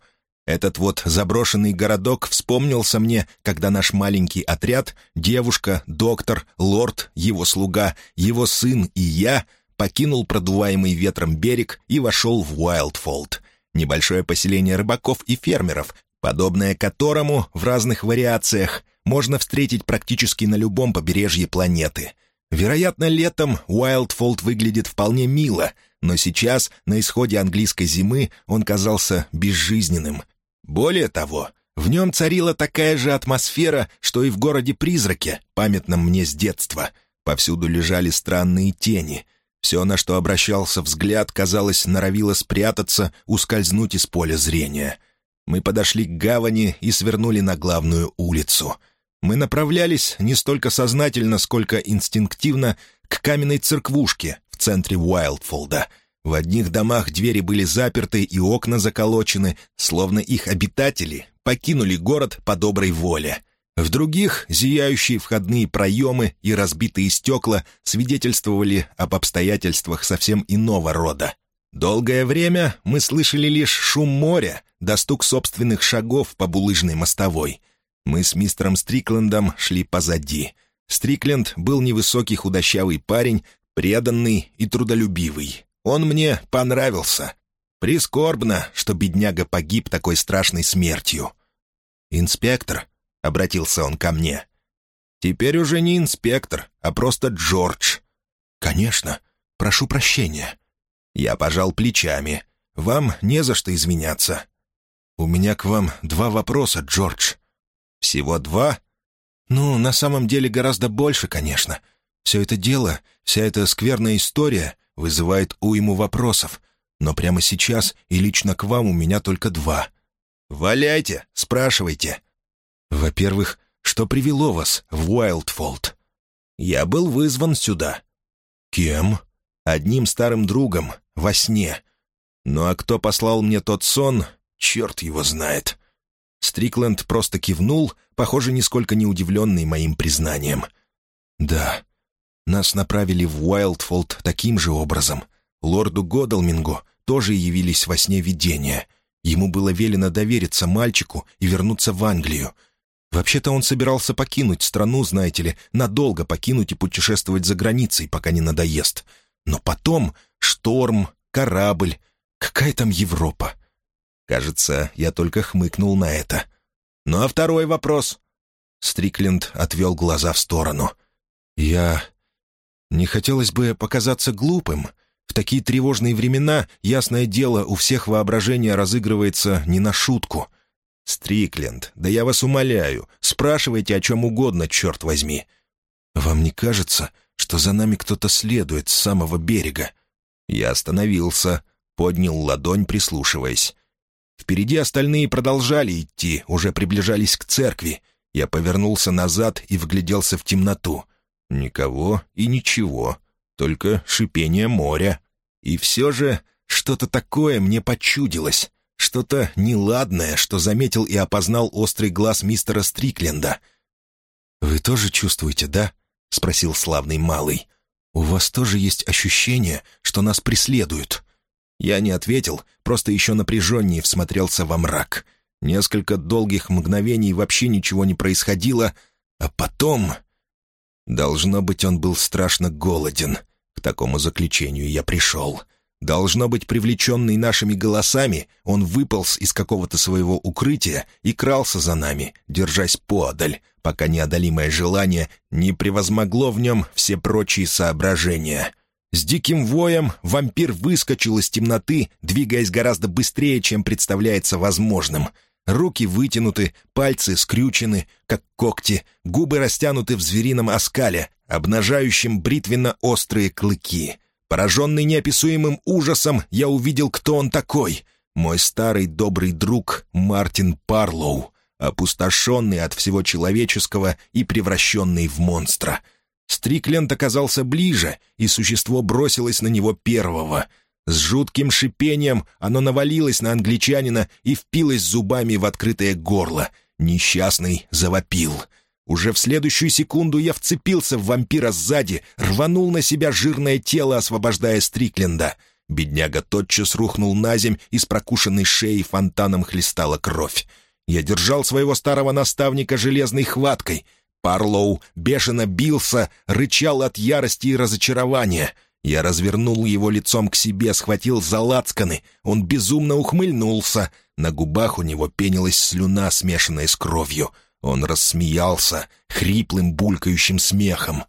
A: Этот вот заброшенный городок вспомнился мне, когда наш маленький отряд, девушка, доктор, лорд, его слуга, его сын и я покинул продуваемый ветром берег и вошел в Уайлдфолд, небольшое поселение рыбаков и фермеров, подобное которому в разных вариациях можно встретить практически на любом побережье планеты. Вероятно, летом Уайлдфолд выглядит вполне мило, но сейчас, на исходе английской зимы, он казался безжизненным. Более того, в нем царила такая же атмосфера, что и в городе-призраке, памятном мне с детства. Повсюду лежали странные тени — все, на что обращался взгляд, казалось, норовило спрятаться, ускользнуть из поля зрения. Мы подошли к гавани и свернули на главную улицу. Мы направлялись не столько сознательно, сколько инстинктивно к каменной церквушке в центре Уайлдфолда. В одних домах двери были заперты и окна заколочены, словно их обитатели покинули город по доброй воле — в других зияющие входные проемы и разбитые стекла свидетельствовали об обстоятельствах совсем иного рода. Долгое время мы слышали лишь шум моря да стук собственных шагов по булыжной мостовой. Мы с мистером Стриклендом шли позади. Стрикленд был невысокий худощавый парень, преданный и трудолюбивый. Он мне понравился. Прискорбно, что бедняга погиб такой страшной смертью. «Инспектор», — обратился он ко мне. «Теперь уже не инспектор, а просто Джордж». «Конечно. Прошу прощения». Я пожал плечами. «Вам не за что извиняться». «У меня к вам два вопроса, Джордж». «Всего два?» «Ну, на самом деле гораздо больше, конечно. Все это дело, вся эта скверная история вызывает уйму вопросов. Но прямо сейчас и лично к вам у меня только два». «Валяйте, спрашивайте». «Во-первых, что привело вас в Уайлдфолд?» «Я был вызван сюда». «Кем?» «Одним старым другом, во сне. Ну а кто послал мне тот сон, черт его знает». Стрикленд просто кивнул, похоже, нисколько не удивленный моим признанием. «Да, нас направили в Уайлдфолд таким же образом. Лорду Годалмингу тоже явились во сне видения. Ему было велено довериться мальчику и вернуться в Англию, Вообще-то он собирался покинуть страну, знаете ли, надолго покинуть и путешествовать за границей, пока не надоест. Но потом шторм, корабль, какая там Европа? Кажется, я только хмыкнул на это. Ну а второй вопрос? Стрикленд отвел глаза в сторону. Я... Не хотелось бы показаться глупым. В такие тревожные времена, ясное дело, у всех воображение разыгрывается не на шутку — «Стрикленд, да я вас умоляю, спрашивайте о чем угодно, черт возьми». «Вам не кажется, что за нами кто-то следует с самого берега?» Я остановился, поднял ладонь, прислушиваясь. Впереди остальные продолжали идти, уже приближались к церкви. Я повернулся назад и вгляделся в темноту. Никого и ничего, только шипение моря. И все же что-то такое мне почудилось. Что-то неладное, что заметил и опознал острый глаз мистера Стрикленда. «Вы тоже чувствуете, да?» — спросил славный малый. «У вас тоже есть ощущение, что нас преследуют?» Я не ответил, просто еще напряженнее всмотрелся во мрак. Несколько долгих мгновений вообще ничего не происходило, а потом... Должно быть, он был страшно голоден. К такому заключению я пришел. Должно быть, привлеченный нашими голосами, он выполз из какого-то своего укрытия и крался за нами, держась поодаль, пока неодолимое желание не превозмогло в нем все прочие соображения. С диким воем вампир выскочил из темноты, двигаясь гораздо быстрее, чем представляется возможным. Руки вытянуты, пальцы скрючены, как когти, губы растянуты в зверином оскале, обнажающем бритвенно-острые клыки — Пораженный неописуемым ужасом, я увидел, кто он такой. Мой старый добрый друг Мартин Парлоу, опустошенный от всего человеческого и превращенный в монстра. Стрикленд оказался ближе, и существо бросилось на него первого. С жутким шипением оно навалилось на англичанина и впилось зубами в открытое горло. Несчастный завопил — уже в следующую секунду я вцепился в вампира сзади, рванул на себя жирное тело, освобождая Стрикленда. Бедняга тотчас рухнул на земь, и с прокушенной шеей фонтаном хлестала кровь. Я держал своего старого наставника железной хваткой. Парлоу бешено бился, рычал от ярости и разочарования. Я развернул его лицом к себе, схватил за лацканы. Он безумно ухмыльнулся. На губах у него пенилась слюна, смешанная с кровью. Он рассмеялся хриплым, булькающим смехом.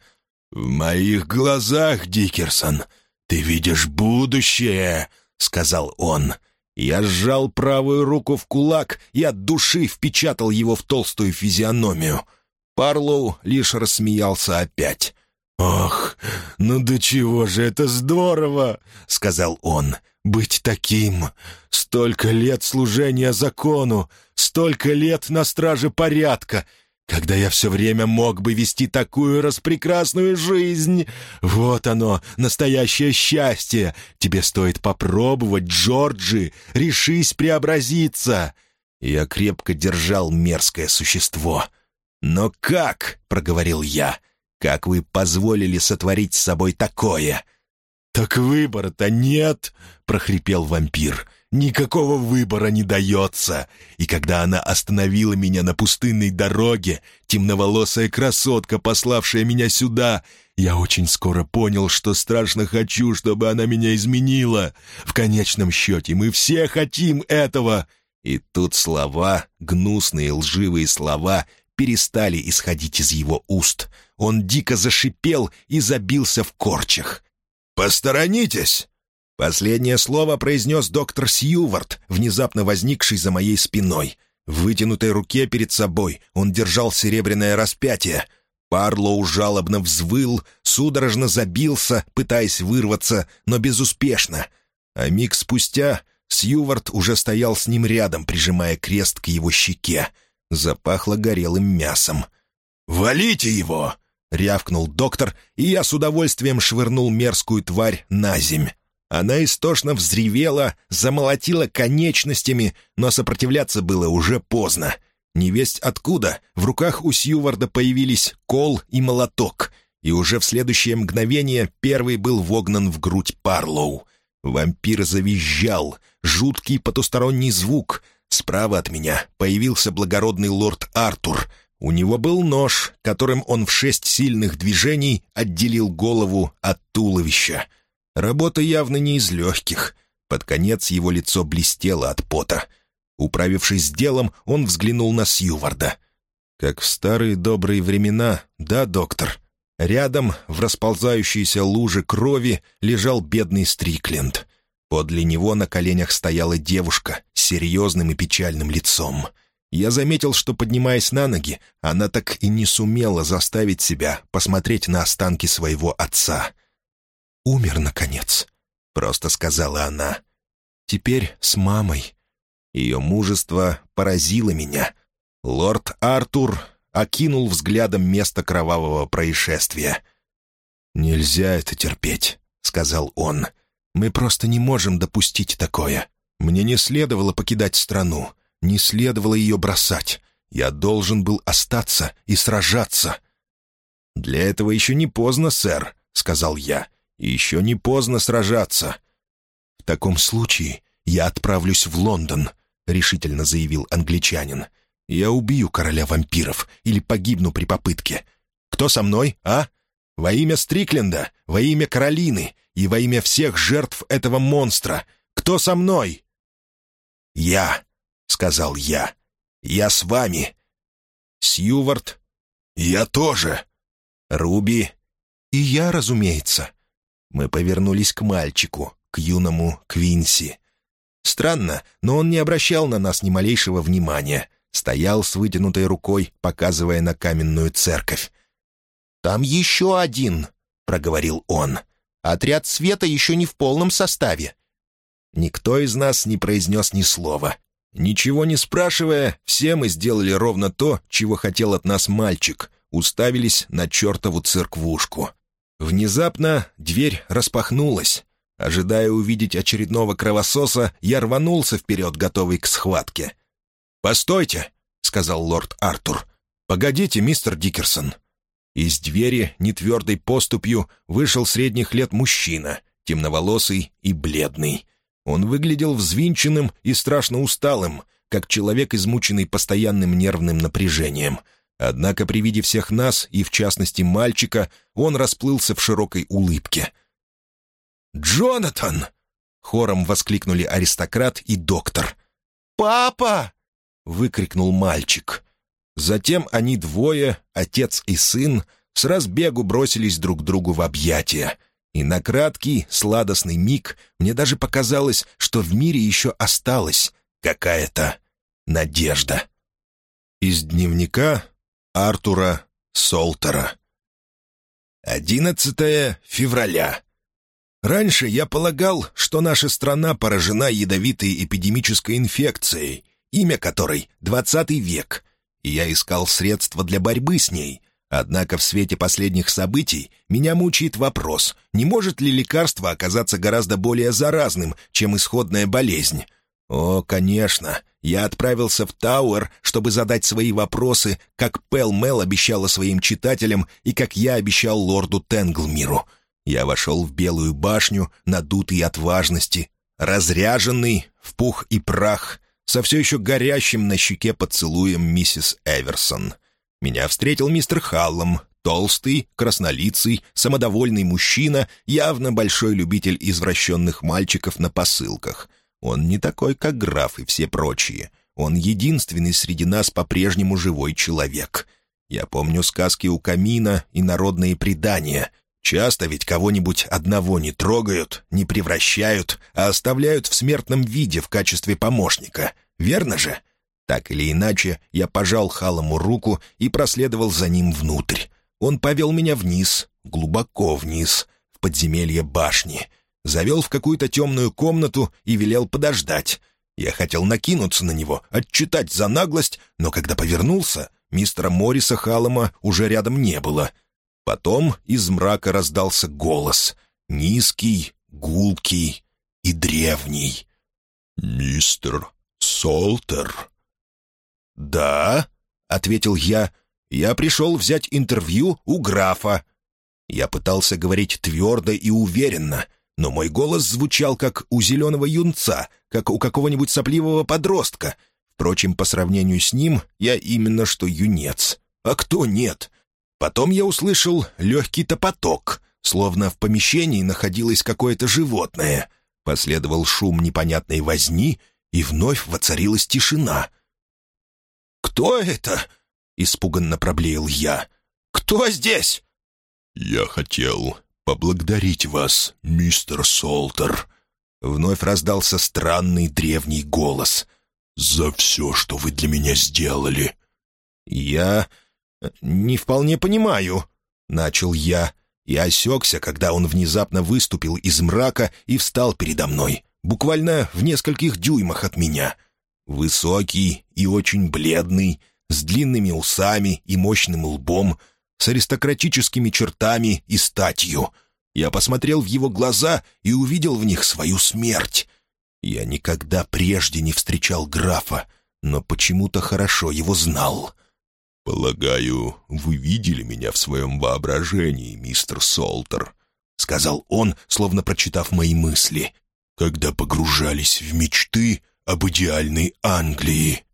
A: «В моих глазах, Дикерсон, ты видишь будущее», — сказал он. Я сжал правую руку в кулак и от души впечатал его в толстую физиономию. Парлоу лишь рассмеялся опять. «Ох, ну до чего же это здорово!» — сказал он. «Быть таким! Столько лет служения закону, столько лет на страже порядка, когда я все время мог бы вести такую распрекрасную жизнь. Вот оно, настоящее счастье. Тебе стоит попробовать, Джорджи, решись преобразиться». Я крепко держал мерзкое существо. «Но как?» — проговорил я. «Как вы позволили сотворить с собой такое?» «Так выбора-то нет!» — прохрипел вампир. Никакого выбора не дается. И когда она остановила меня на пустынной дороге, темноволосая красотка, пославшая меня сюда, я очень скоро понял, что страшно хочу, чтобы она меня изменила. В конечном счете мы все хотим этого. И тут слова, гнусные лживые слова, перестали исходить из его уст. Он дико зашипел и забился в корчах. «Посторонитесь!» Последнее слово произнес доктор Сьювард, внезапно возникший за моей спиной. В вытянутой руке перед собой он держал серебряное распятие. Парлоу жалобно взвыл, судорожно забился, пытаясь вырваться, но безуспешно. А миг спустя Сьювард уже стоял с ним рядом, прижимая крест к его щеке. Запахло горелым мясом. «Валите его!» — рявкнул доктор, и я с удовольствием швырнул мерзкую тварь на земь. Она истошно взревела, замолотила конечностями, но сопротивляться было уже поздно. Невесть откуда в руках у Сьюварда появились кол и молоток, и уже в следующее мгновение первый был вогнан в грудь Парлоу. Вампир завизжал, жуткий потусторонний звук. Справа от меня появился благородный лорд Артур. У него был нож, которым он в шесть сильных движений отделил голову от туловища — Работа явно не из легких. Под конец его лицо блестело от пота. Управившись с делом, он взглянул на Сьюварда. «Как в старые добрые времена, да, доктор?» Рядом, в расползающейся луже крови, лежал бедный Стрикленд. Подле него на коленях стояла девушка с серьезным и печальным лицом. Я заметил, что, поднимаясь на ноги, она так и не сумела заставить себя посмотреть на останки своего отца умер, наконец», — просто сказала она. «Теперь с мамой». Ее мужество поразило меня. Лорд Артур окинул взглядом место кровавого происшествия. «Нельзя это терпеть», — сказал он. «Мы просто не можем допустить такое. Мне не следовало покидать страну, не следовало ее бросать. Я должен был остаться и сражаться». «Для этого еще не поздно, сэр», — сказал я и еще не поздно сражаться». «В таком случае я отправлюсь в Лондон», — решительно заявил англичанин. «Я убью короля вампиров или погибну при попытке. Кто со мной, а? Во имя Стрикленда, во имя Каролины и во имя всех жертв этого монстра. Кто со мной?» «Я», — сказал я. «Я с вами». «Сьювард?» «Я тоже». «Руби?» «И я, разумеется». Мы повернулись к мальчику, к юному Квинси. Странно, но он не обращал на нас ни малейшего внимания. Стоял с вытянутой рукой, показывая на каменную церковь. «Там еще один», — проговорил он. «Отряд света еще не в полном составе». Никто из нас не произнес ни слова. Ничего не спрашивая, все мы сделали ровно то, чего хотел от нас мальчик. Уставились на чертову церквушку. Внезапно дверь распахнулась. Ожидая увидеть очередного кровососа, я рванулся вперед, готовый к схватке. «Постойте!» — сказал лорд Артур. «Погодите, мистер Дикерсон». Из двери нетвердой поступью вышел средних лет мужчина, темноволосый и бледный. Он выглядел взвинченным и страшно усталым, как человек, измученный постоянным нервным напряжением. Однако при виде всех нас, и в частности мальчика, он расплылся в широкой улыбке. «Джонатан!» — хором воскликнули аристократ и доктор. «Папа!» — выкрикнул мальчик. Затем они двое, отец и сын, с разбегу бросились друг другу в объятия. И на краткий, сладостный миг мне даже показалось, что в мире еще осталась какая-то надежда. Из дневника Артура Солтера. 11 февраля. Раньше я полагал, что наша страна поражена ядовитой эпидемической инфекцией, имя которой — двадцатый век, и я искал средства для борьбы с ней. Однако в свете последних событий меня мучает вопрос, не может ли лекарство оказаться гораздо более заразным, чем исходная болезнь? О, конечно, я отправился в Тауэр, чтобы задать свои вопросы, как Пэл Мел обещала своим читателям и как я обещал лорду Тенглмиру. Я вошел в Белую башню, надутый от важности, разряженный, в пух и прах, со все еще горящим на щеке поцелуем миссис Эверсон. Меня встретил мистер Халлом, толстый, краснолицый, самодовольный мужчина, явно большой любитель извращенных мальчиков на посылках. Он не такой, как граф и все прочие. Он единственный среди нас по-прежнему живой человек. Я помню сказки у камина и народные предания — Часто ведь кого-нибудь одного не трогают, не превращают, а оставляют в смертном виде в качестве помощника. Верно же? Так или иначе, я пожал Халому руку и проследовал за ним внутрь. Он повел меня вниз, глубоко вниз, в подземелье башни. Завел в какую-то темную комнату и велел подождать. Я хотел накинуться на него, отчитать за наглость, но когда повернулся, мистера Морриса Халлома уже рядом не было — Потом из мрака раздался голос, низкий, гулкий и древний. «Мистер Солтер?» «Да», — ответил я, — «я пришел взять интервью у графа». Я пытался говорить твердо и уверенно, но мой голос звучал как у зеленого юнца, как у какого-нибудь сопливого подростка. Впрочем, по сравнению с ним, я именно что юнец. А кто нет? Потом я услышал легкий топоток, словно в помещении находилось какое-то животное. Последовал шум непонятной возни, и вновь воцарилась тишина. «Кто это?» — испуганно проблеял я. «Кто здесь?» «Я хотел поблагодарить вас, мистер Солтер», — вновь раздался странный древний голос. «За все, что вы для меня сделали». Я «Не вполне понимаю», — начал я, и осекся, когда он внезапно выступил из мрака и встал передо мной, буквально в нескольких дюймах от меня. Высокий и очень бледный, с длинными усами и мощным лбом, с аристократическими чертами и статью. Я посмотрел в его глаза и увидел в них свою смерть. Я никогда прежде не встречал графа, но почему-то хорошо его знал. «Полагаю, вы видели меня в своем воображении, мистер Солтер», — сказал он, словно прочитав мои мысли, «когда погружались в мечты об идеальной Англии».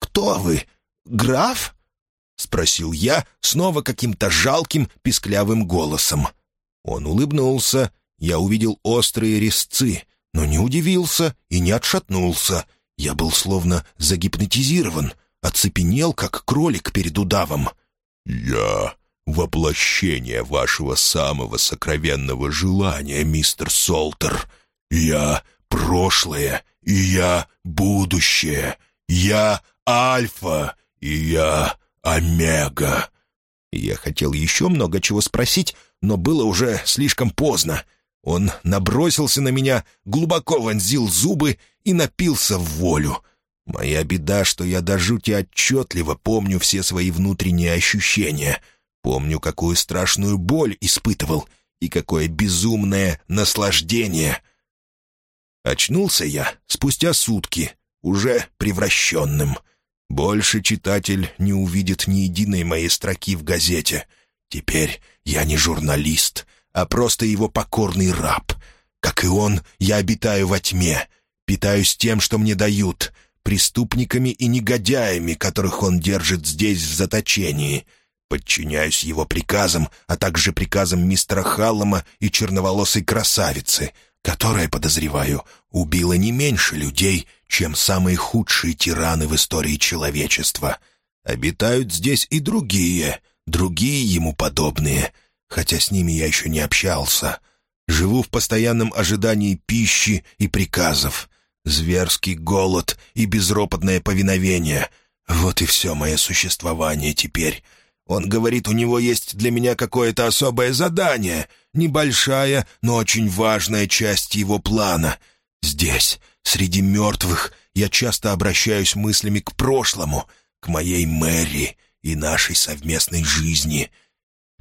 A: «Кто вы? Граф?» — спросил я снова каким-то жалким, писклявым голосом. Он улыбнулся, я увидел острые резцы, но не удивился и не отшатнулся. Я был словно загипнотизирован — оцепенел, как кролик перед удавом. «Я — воплощение вашего самого сокровенного желания, мистер Солтер. Я — прошлое, и я — будущее. Я — альфа, и я — омега». Я хотел еще много чего спросить, но было уже слишком поздно. Он набросился на меня, глубоко вонзил зубы и напился в волю — Моя беда, что я до жути отчетливо помню все свои внутренние ощущения. Помню, какую страшную боль испытывал и какое безумное наслаждение. Очнулся я спустя сутки, уже превращенным. Больше читатель не увидит ни единой моей строки в газете. Теперь я не журналист, а просто его покорный раб. Как и он, я обитаю во тьме, питаюсь тем, что мне дают, преступниками и негодяями, которых он держит здесь в заточении. Подчиняюсь его приказам, а также приказам мистера Халлома и черноволосой красавицы, которая, подозреваю, убила не меньше людей, чем самые худшие тираны в истории человечества. Обитают здесь и другие, другие ему подобные, хотя с ними я еще не общался. Живу в постоянном ожидании пищи и приказов. Зверский голод и безропотное повиновение — вот и все мое существование теперь. Он говорит, у него есть для меня какое-то особое задание, небольшая, но очень важная часть его плана. Здесь, среди мертвых, я часто обращаюсь мыслями к прошлому, к моей Мэри и нашей совместной жизни.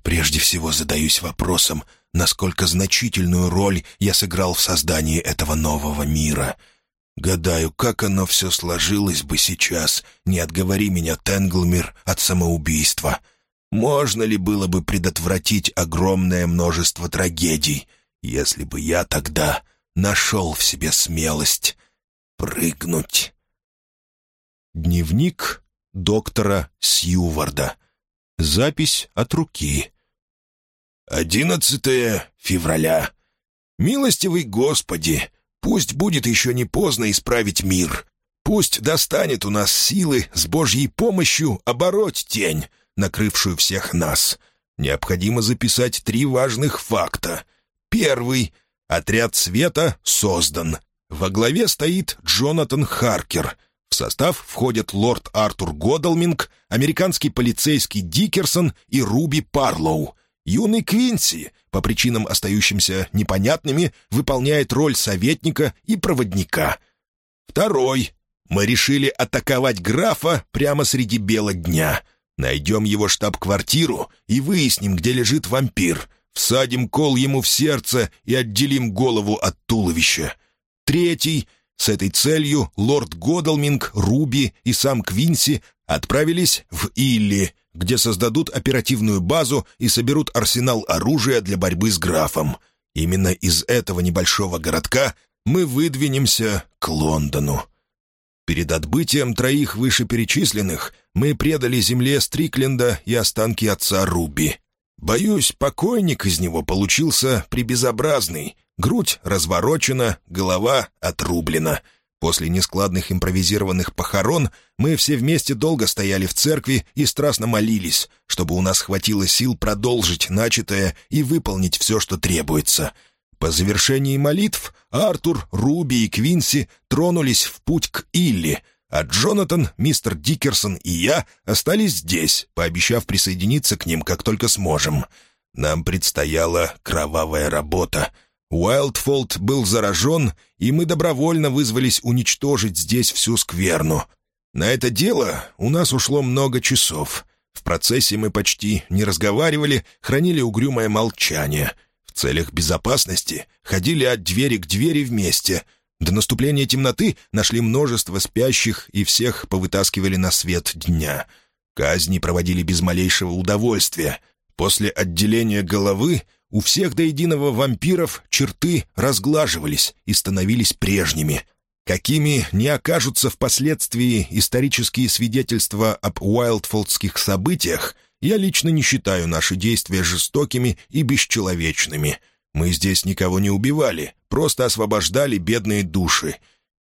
A: Прежде всего задаюсь вопросом, насколько значительную роль я сыграл в создании этого нового мира — Гадаю, как оно все сложилось бы сейчас, не отговори меня, Тенглмир, от самоубийства. Можно ли было бы предотвратить огромное множество трагедий, если бы я тогда нашел в себе смелость прыгнуть? Дневник доктора Сьюварда. Запись от руки. «Одиннадцатое февраля. Милостивый Господи, Пусть будет еще не поздно исправить мир. Пусть достанет у нас силы с Божьей помощью обороть тень, накрывшую всех нас. Необходимо записать три важных факта. Первый. Отряд света создан. Во главе стоит Джонатан Харкер. В состав входят лорд Артур Годалминг, американский полицейский Дикерсон и Руби Парлоу. Юный Квинси, по причинам, остающимся непонятными, выполняет роль советника и проводника. Второй. Мы решили атаковать графа прямо среди бела дня. Найдем его штаб-квартиру и выясним, где лежит вампир. Всадим кол ему в сердце и отделим голову от туловища. Третий. С этой целью лорд Годалминг, Руби и сам Квинси отправились в Илли, где создадут оперативную базу и соберут арсенал оружия для борьбы с графом. Именно из этого небольшого городка мы выдвинемся к Лондону. Перед отбытием троих вышеперечисленных мы предали земле Стрикленда и останки отца Руби. Боюсь, покойник из него получился прибезобразный. Грудь разворочена, голова отрублена — После нескладных импровизированных похорон мы все вместе долго стояли в церкви и страстно молились, чтобы у нас хватило сил продолжить начатое и выполнить все, что требуется. По завершении молитв Артур, Руби и Квинси тронулись в путь к Илли, а Джонатан, мистер Дикерсон и я остались здесь, пообещав присоединиться к ним, как только сможем. Нам предстояла кровавая работа — Уайлдфолд был заражен, и мы добровольно вызвались уничтожить здесь всю скверну. На это дело у нас ушло много часов. В процессе мы почти не разговаривали, хранили угрюмое молчание. В целях безопасности ходили от двери к двери вместе. До наступления темноты нашли множество спящих и всех повытаскивали на свет дня. Казни проводили без малейшего удовольствия. После отделения головы у всех до единого вампиров черты разглаживались и становились прежними. Какими не окажутся впоследствии исторические свидетельства об уайлдфолдских событиях, я лично не считаю наши действия жестокими и бесчеловечными. Мы здесь никого не убивали, просто освобождали бедные души.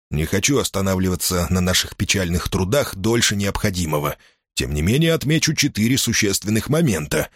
A: Не хочу останавливаться на наших печальных трудах дольше необходимого. Тем не менее отмечу четыре существенных момента.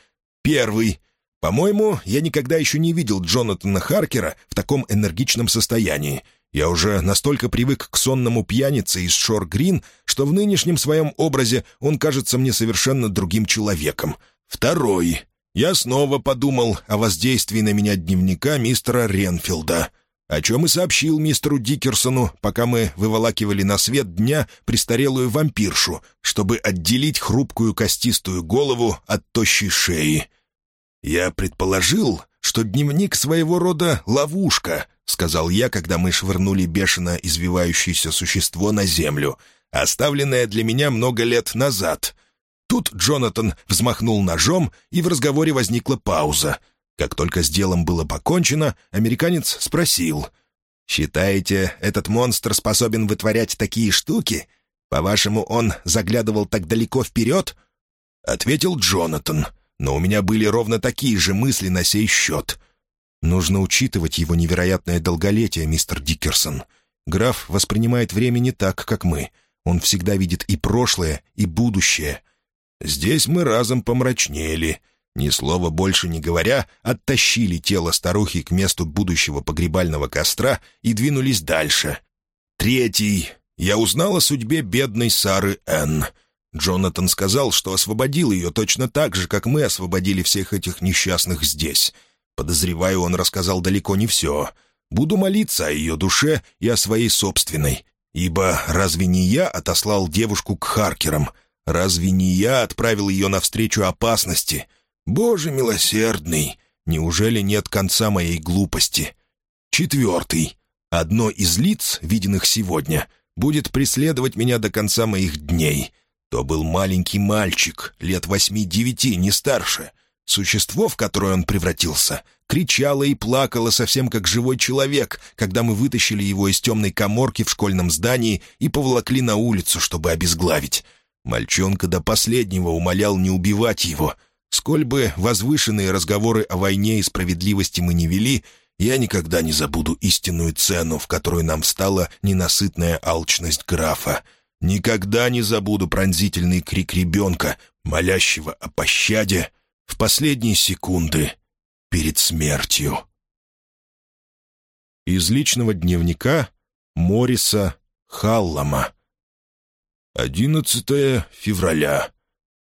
A: Первый — по-моему, я никогда еще не видел Джонатана Харкера в таком энергичном состоянии. Я уже настолько привык к сонному пьянице из Шор-Грин, что в нынешнем своем образе он кажется мне совершенно другим человеком. Второй. Я снова подумал о воздействии на меня дневника мистера Ренфилда, о чем и сообщил мистеру Дикерсону, пока мы выволакивали на свет дня престарелую вампиршу, чтобы отделить хрупкую костистую голову от тощей шеи. «Я предположил, что дневник своего рода ловушка», — сказал я, когда мы швырнули бешено извивающееся существо на землю, оставленное для меня много лет назад. Тут Джонатан взмахнул ножом, и в разговоре возникла пауза. Как только с делом было покончено, американец спросил. «Считаете, этот монстр способен вытворять такие штуки? По-вашему, он заглядывал так далеко вперед?» Ответил Джонатан, но у меня были ровно такие же мысли на сей счет. Нужно учитывать его невероятное долголетие, мистер Дикерсон. Граф воспринимает время не так, как мы. Он всегда видит и прошлое, и будущее. Здесь мы разом помрачнели. Ни слова больше не говоря, оттащили тело старухи к месту будущего погребального костра и двинулись дальше. Третий. Я узнал о судьбе бедной Сары Н. Джонатан сказал, что освободил ее точно так же, как мы освободили всех этих несчастных здесь. Подозреваю, он рассказал далеко не все. Буду молиться о ее душе и о своей собственной. Ибо разве не я отослал девушку к Харкерам? Разве не я отправил ее навстречу опасности? Боже милосердный! Неужели нет конца моей глупости? Четвертый. Одно из лиц, виденных сегодня, будет преследовать меня до конца моих дней. То был маленький мальчик, лет восьми-девяти, не старше — Существо, в которое он превратился, кричало и плакало совсем как живой человек, когда мы вытащили его из темной коморки в школьном здании и поволокли на улицу, чтобы обезглавить. Мальчонка до последнего умолял не убивать его. Сколь бы возвышенные разговоры о войне и справедливости мы не вели, я никогда не забуду истинную цену, в которую нам стала ненасытная алчность графа. Никогда не забуду пронзительный крик ребенка, молящего о пощаде, в последние секунды перед смертью. Из личного дневника Мориса Халлама. 11 февраля.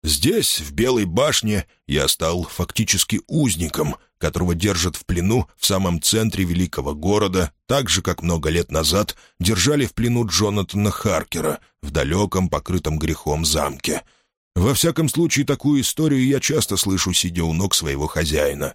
A: Здесь, в Белой башне, я стал фактически узником, которого держат в плену в самом центре великого города, так же, как много лет назад держали в плену Джонатана Харкера в далеком, покрытом грехом замке — во всяком случае, такую историю я часто слышу, сидя у ног своего хозяина.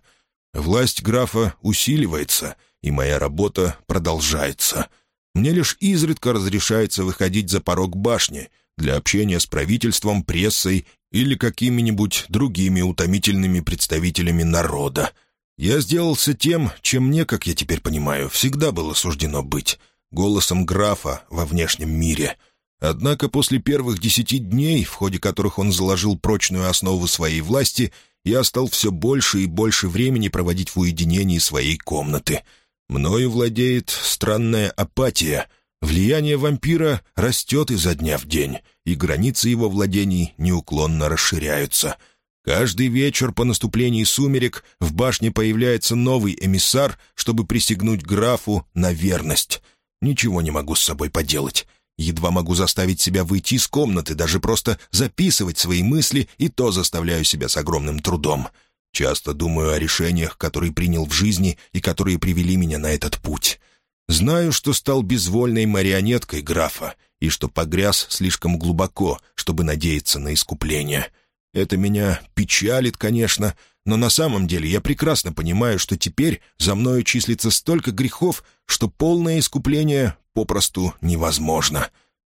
A: Власть графа усиливается, и моя работа продолжается. Мне лишь изредка разрешается выходить за порог башни для общения с правительством, прессой или какими-нибудь другими утомительными представителями народа. Я сделался тем, чем мне, как я теперь понимаю, всегда было суждено быть — голосом графа во внешнем мире — Однако после первых десяти дней, в ходе которых он заложил прочную основу своей власти, я стал все больше и больше времени проводить в уединении своей комнаты. Мною владеет странная апатия. Влияние вампира растет изо дня в день, и границы его владений неуклонно расширяются. Каждый вечер по наступлении сумерек в башне появляется новый эмиссар, чтобы присягнуть графу на верность. Ничего не могу с собой поделать. Едва могу заставить себя выйти из комнаты, даже просто записывать свои мысли, и то заставляю себя с огромным трудом. Часто думаю о решениях, которые принял в жизни и которые привели меня на этот путь. Знаю, что стал безвольной марионеткой графа и что погряз слишком глубоко, чтобы надеяться на искупление. Это меня печалит, конечно, но на самом деле я прекрасно понимаю, что теперь за мною числится столько грехов, что полное искупление попросту невозможно.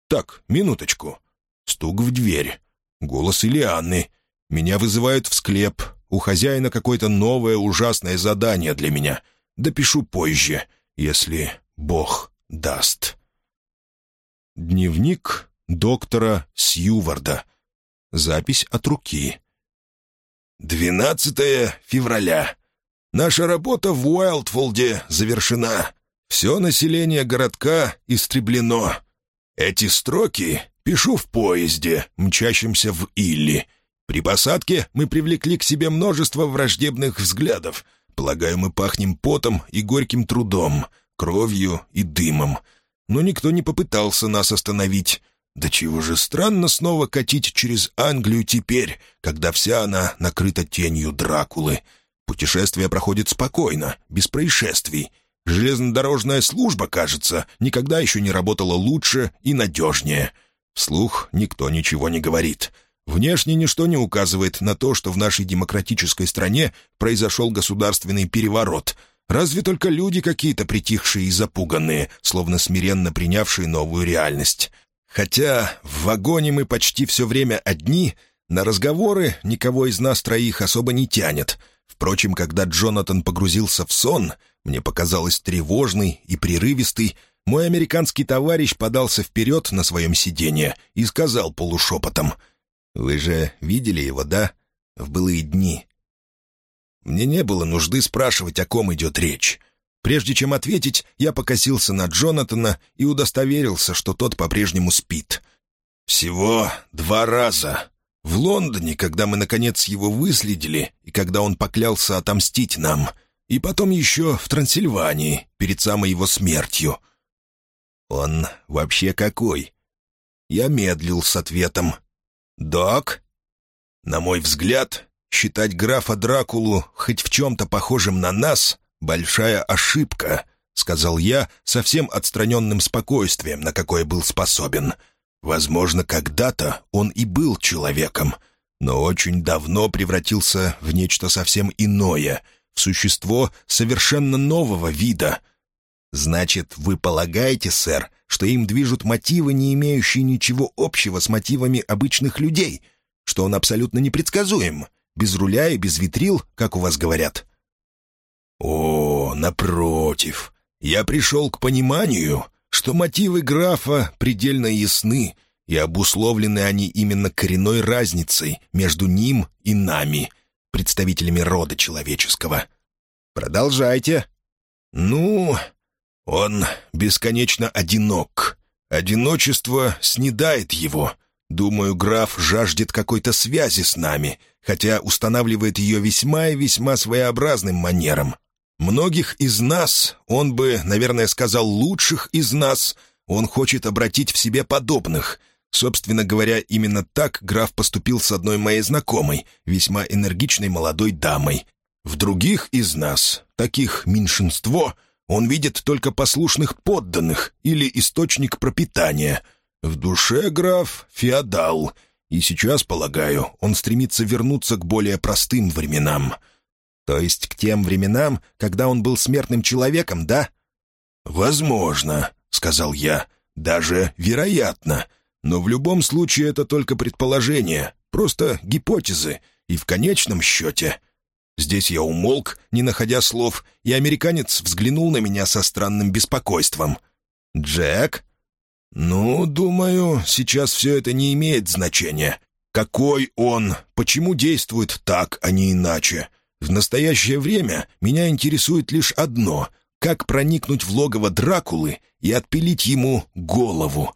A: Так, минуточку. Стук в дверь. Голос Илианны. Меня вызывают в склеп. У хозяина какое-то новое ужасное задание для меня. Допишу позже, если Бог даст. Дневник доктора Сьюварда. Запись от руки. 12 февраля. Наша работа в Уайлдфолде завершена. Все население городка истреблено. Эти строки пишу в поезде, мчащемся в Илли. При посадке мы привлекли к себе множество враждебных взглядов. Полагаю, мы пахнем потом и горьким трудом, кровью и дымом. Но никто не попытался нас остановить. Да чего же странно снова катить через Англию теперь, когда вся она накрыта тенью Дракулы. Путешествие проходит спокойно, без происшествий. Железнодорожная служба, кажется, никогда еще не работала лучше и надежнее. Вслух никто ничего не говорит. Внешне ничто не указывает на то, что в нашей демократической стране произошел государственный переворот. Разве только люди какие-то притихшие и запуганные, словно смиренно принявшие новую реальность. Хотя в вагоне мы почти все время одни, на разговоры никого из нас троих особо не тянет — Впрочем, когда Джонатан погрузился в сон, мне показалось тревожный и прерывистый, мой американский товарищ подался вперед на своем сиденье и сказал полушепотом, «Вы же видели его, да? В былые дни». Мне не было нужды спрашивать, о ком идет речь. Прежде чем ответить, я покосился на Джонатана и удостоверился, что тот по-прежнему спит. Всего два раза. В Лондоне, когда мы, наконец, его выследили, и когда он поклялся отомстить нам. И потом еще в Трансильвании, перед самой его смертью. Он вообще какой? Я медлил с ответом. «Док?» На мой взгляд, считать графа Дракулу хоть в чем-то похожим на нас — большая ошибка, — сказал я совсем отстраненным спокойствием, на какое был способен. Возможно, когда-то он и был человеком, но очень давно превратился в нечто совсем иное, существо совершенно нового вида — «Значит, вы полагаете, сэр, что им движут мотивы, не имеющие ничего общего с мотивами обычных людей, что он абсолютно непредсказуем, без руля и без витрил, как у вас говорят?» «О, напротив, я пришел к пониманию, что мотивы графа предельно ясны, и обусловлены они именно коренной разницей между ним и нами, представителями рода человеческого. Продолжайте». «Ну, он бесконечно одинок. Одиночество снедает его. Думаю, граф жаждет какой-то связи с нами, хотя устанавливает ее весьма и весьма своеобразным манером. Многих из нас, он бы, наверное, сказал лучших из нас, он хочет обратить в себе подобных. Собственно говоря, именно так граф поступил с одной моей знакомой, весьма энергичной молодой дамой. В других из нас, таких меньшинство — он видит только послушных подданных или источник пропитания. В душе граф — феодал, и сейчас, полагаю, он стремится вернуться к более простым временам. То есть к тем временам, когда он был смертным человеком, да? «Возможно», — сказал я, — «даже вероятно. Но в любом случае это только предположение, просто гипотезы, и в конечном счете Здесь я умолк, не находя слов, и американец взглянул на меня со странным беспокойством. «Джек?» «Ну, думаю, сейчас все это не имеет значения. Какой он? Почему действует так, а не иначе? В настоящее время меня интересует лишь одно — как проникнуть в логово Дракулы и отпилить ему голову».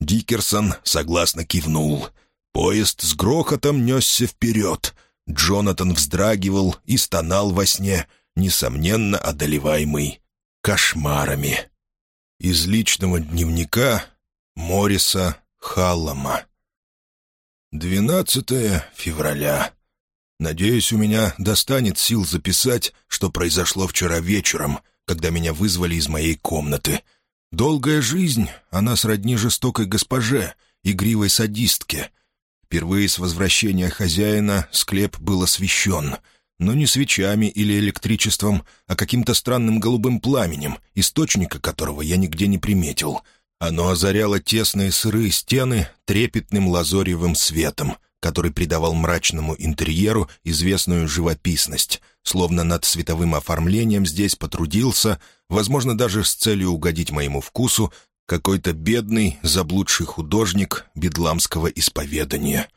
A: Дикерсон согласно кивнул. Поезд с грохотом несся вперед. Джонатан вздрагивал и стонал во сне, несомненно одолеваемый кошмарами. Из личного дневника Мориса Халлама. 12 февраля. Надеюсь, у меня достанет сил записать, что произошло вчера вечером, когда меня вызвали из моей комнаты. Долгая жизнь, она сродни жестокой госпоже, игривой садистке — Впервые с возвращения хозяина склеп был освещен, но не свечами или электричеством, а каким-то странным голубым пламенем, источника которого я нигде не приметил. Оно озаряло тесные сырые стены трепетным лазоревым светом, который придавал мрачному интерьеру известную живописность, словно над световым оформлением здесь потрудился, возможно, даже с целью угодить моему вкусу, какой-то бедный, заблудший художник бедламского исповедания.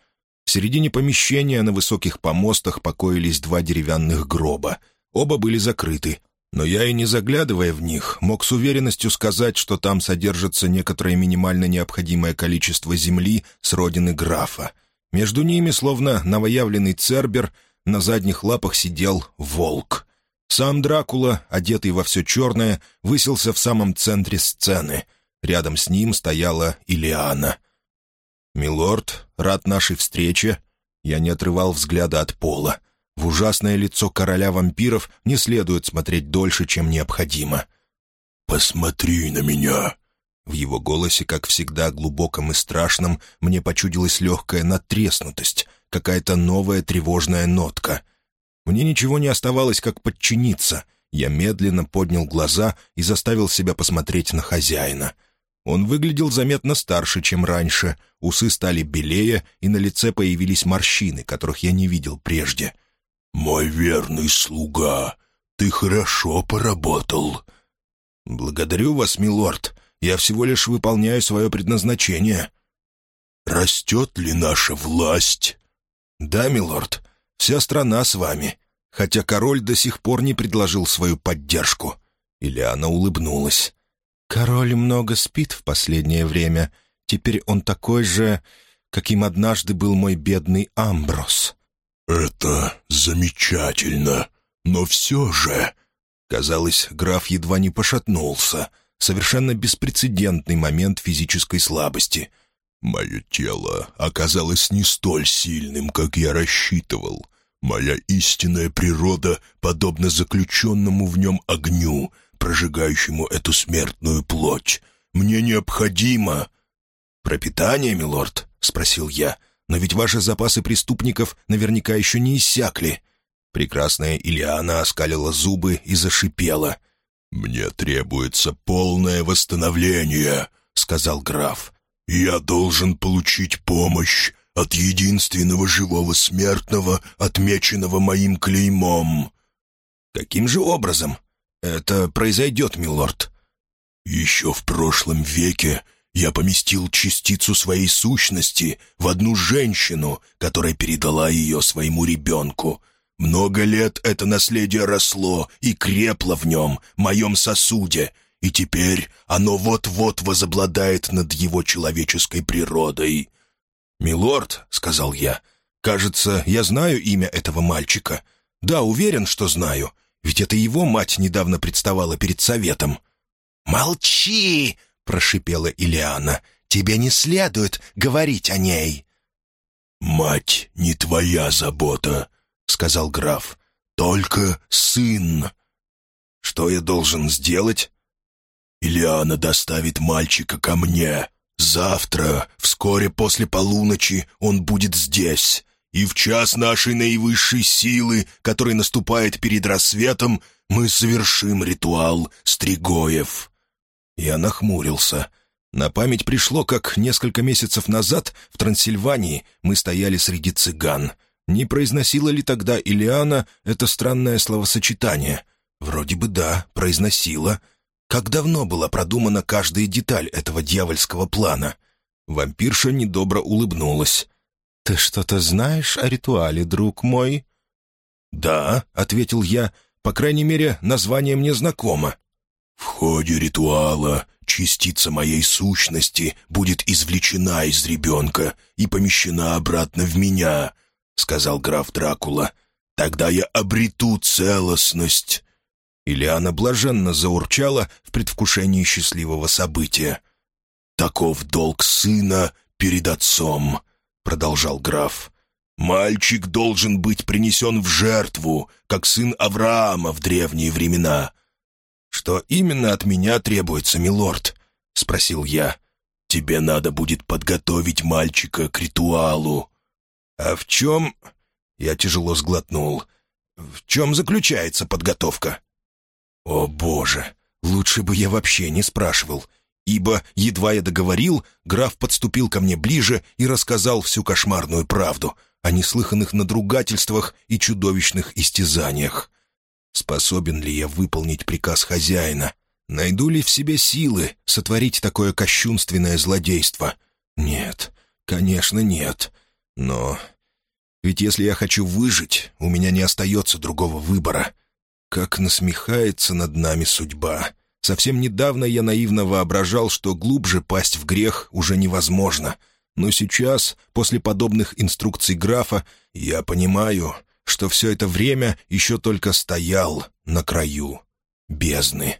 A: В середине помещения на высоких помостах покоились два деревянных гроба. Оба были закрыты, но я и не заглядывая в них, мог с уверенностью сказать, что там содержится некоторое минимально необходимое количество земли с родины графа. Между ними, словно новоявленный цербер, на задних лапах сидел волк. Сам Дракула, одетый во все черное, высился в самом центре сцены — Рядом с ним стояла Илиана. «Милорд, рад нашей встрече». Я не отрывал взгляда от пола. В ужасное лицо короля вампиров не следует смотреть дольше, чем необходимо. «Посмотри на меня!» В его голосе, как всегда, глубоком и страшном, мне почудилась легкая натреснутость, какая-то новая тревожная нотка. Мне ничего не оставалось, как подчиниться. Я медленно поднял глаза и заставил себя посмотреть на хозяина — он выглядел заметно старше, чем раньше, усы стали белее, и на лице появились морщины, которых я не видел прежде.
B: «Мой верный слуга, ты хорошо поработал».
A: «Благодарю вас, милорд. Я всего лишь выполняю свое предназначение».
B: «Растет ли наша власть?»
A: «Да, милорд. Вся страна с вами. Хотя король до сих пор не предложил свою поддержку». Ильяна улыбнулась. «Король много спит в последнее время. Теперь он такой же, каким однажды был мой бедный Амброс».
B: «Это замечательно, но все же...»
A: Казалось, граф едва не пошатнулся. Совершенно беспрецедентный момент физической слабости.
B: «Мое тело оказалось не столь сильным, как я рассчитывал. Моя истинная природа подобна заключенному в нем огню, прожигающему эту смертную плоть. Мне необходимо...»
A: «Пропитание, милорд?» — спросил я. «Но ведь ваши запасы преступников наверняка еще не иссякли». Прекрасная Ильяна оскалила зубы и зашипела.
B: «Мне требуется полное восстановление», — сказал граф. «Я должен получить помощь от единственного живого смертного, отмеченного моим клеймом».
A: «Каким же образом это произойдет, милорд?»
B: «Еще в прошлом веке я поместил частицу своей сущности в одну женщину, которая передала ее своему ребенку. Много лет это наследие росло и крепло в нем, моем сосуде, и теперь оно вот-вот возобладает над его человеческой природой».
A: «Милорд», — сказал я, — «кажется, я знаю имя этого мальчика. Да, уверен, что знаю, ведь это его мать недавно представала перед советом».
C: «Молчи!» — прошипела Илиана. «Тебе не следует говорить о ней».
B: «Мать не твоя забота», — сказал граф. «Только сын».
A: «Что я должен сделать?»
B: «Илиана доставит мальчика ко мне. Завтра, вскоре после полуночи, он будет здесь. И в час нашей наивысшей силы, который наступает перед рассветом, мы совершим ритуал Стригоев».
A: Я нахмурился. На память пришло, как несколько месяцев назад в Трансильвании мы стояли среди цыган. Не произносила ли тогда Илиана это странное словосочетание? Вроде бы да, произносила. Как давно была продумана каждая деталь этого дьявольского плана? Вампирша недобро улыбнулась. «Ты что-то знаешь о ритуале, друг мой?» «Да», — ответил я, — «по крайней мере, название мне знакомо».
B: «В ходе ритуала частица моей сущности будет извлечена из ребенка и помещена обратно в меня», — сказал граф Дракула. «Тогда я обрету целостность».
A: Ильяна блаженно заурчала в предвкушении счастливого события.
B: «Таков долг сына перед отцом», — продолжал граф. «Мальчик должен быть принесен в жертву, как сын Авраама в древние времена».
A: «Что именно от меня требуется, милорд?» — спросил я.
B: «Тебе надо будет подготовить мальчика к ритуалу».
A: «А в чем...» — я тяжело сглотнул. «В чем заключается подготовка?» О, Боже! Лучше бы я вообще не спрашивал, ибо, едва я договорил, граф подступил ко мне ближе и рассказал всю кошмарную правду о неслыханных надругательствах и чудовищных истязаниях. Способен ли я выполнить приказ хозяина? Найду ли в себе силы сотворить такое кощунственное злодейство? Нет, конечно, нет. Но ведь если я хочу выжить, у меня не остается другого выбора — как насмехается над нами судьба. Совсем недавно я наивно воображал, что глубже пасть в грех уже невозможно. Но сейчас, после подобных инструкций графа, я понимаю, что все это время еще только стоял на краю бездны.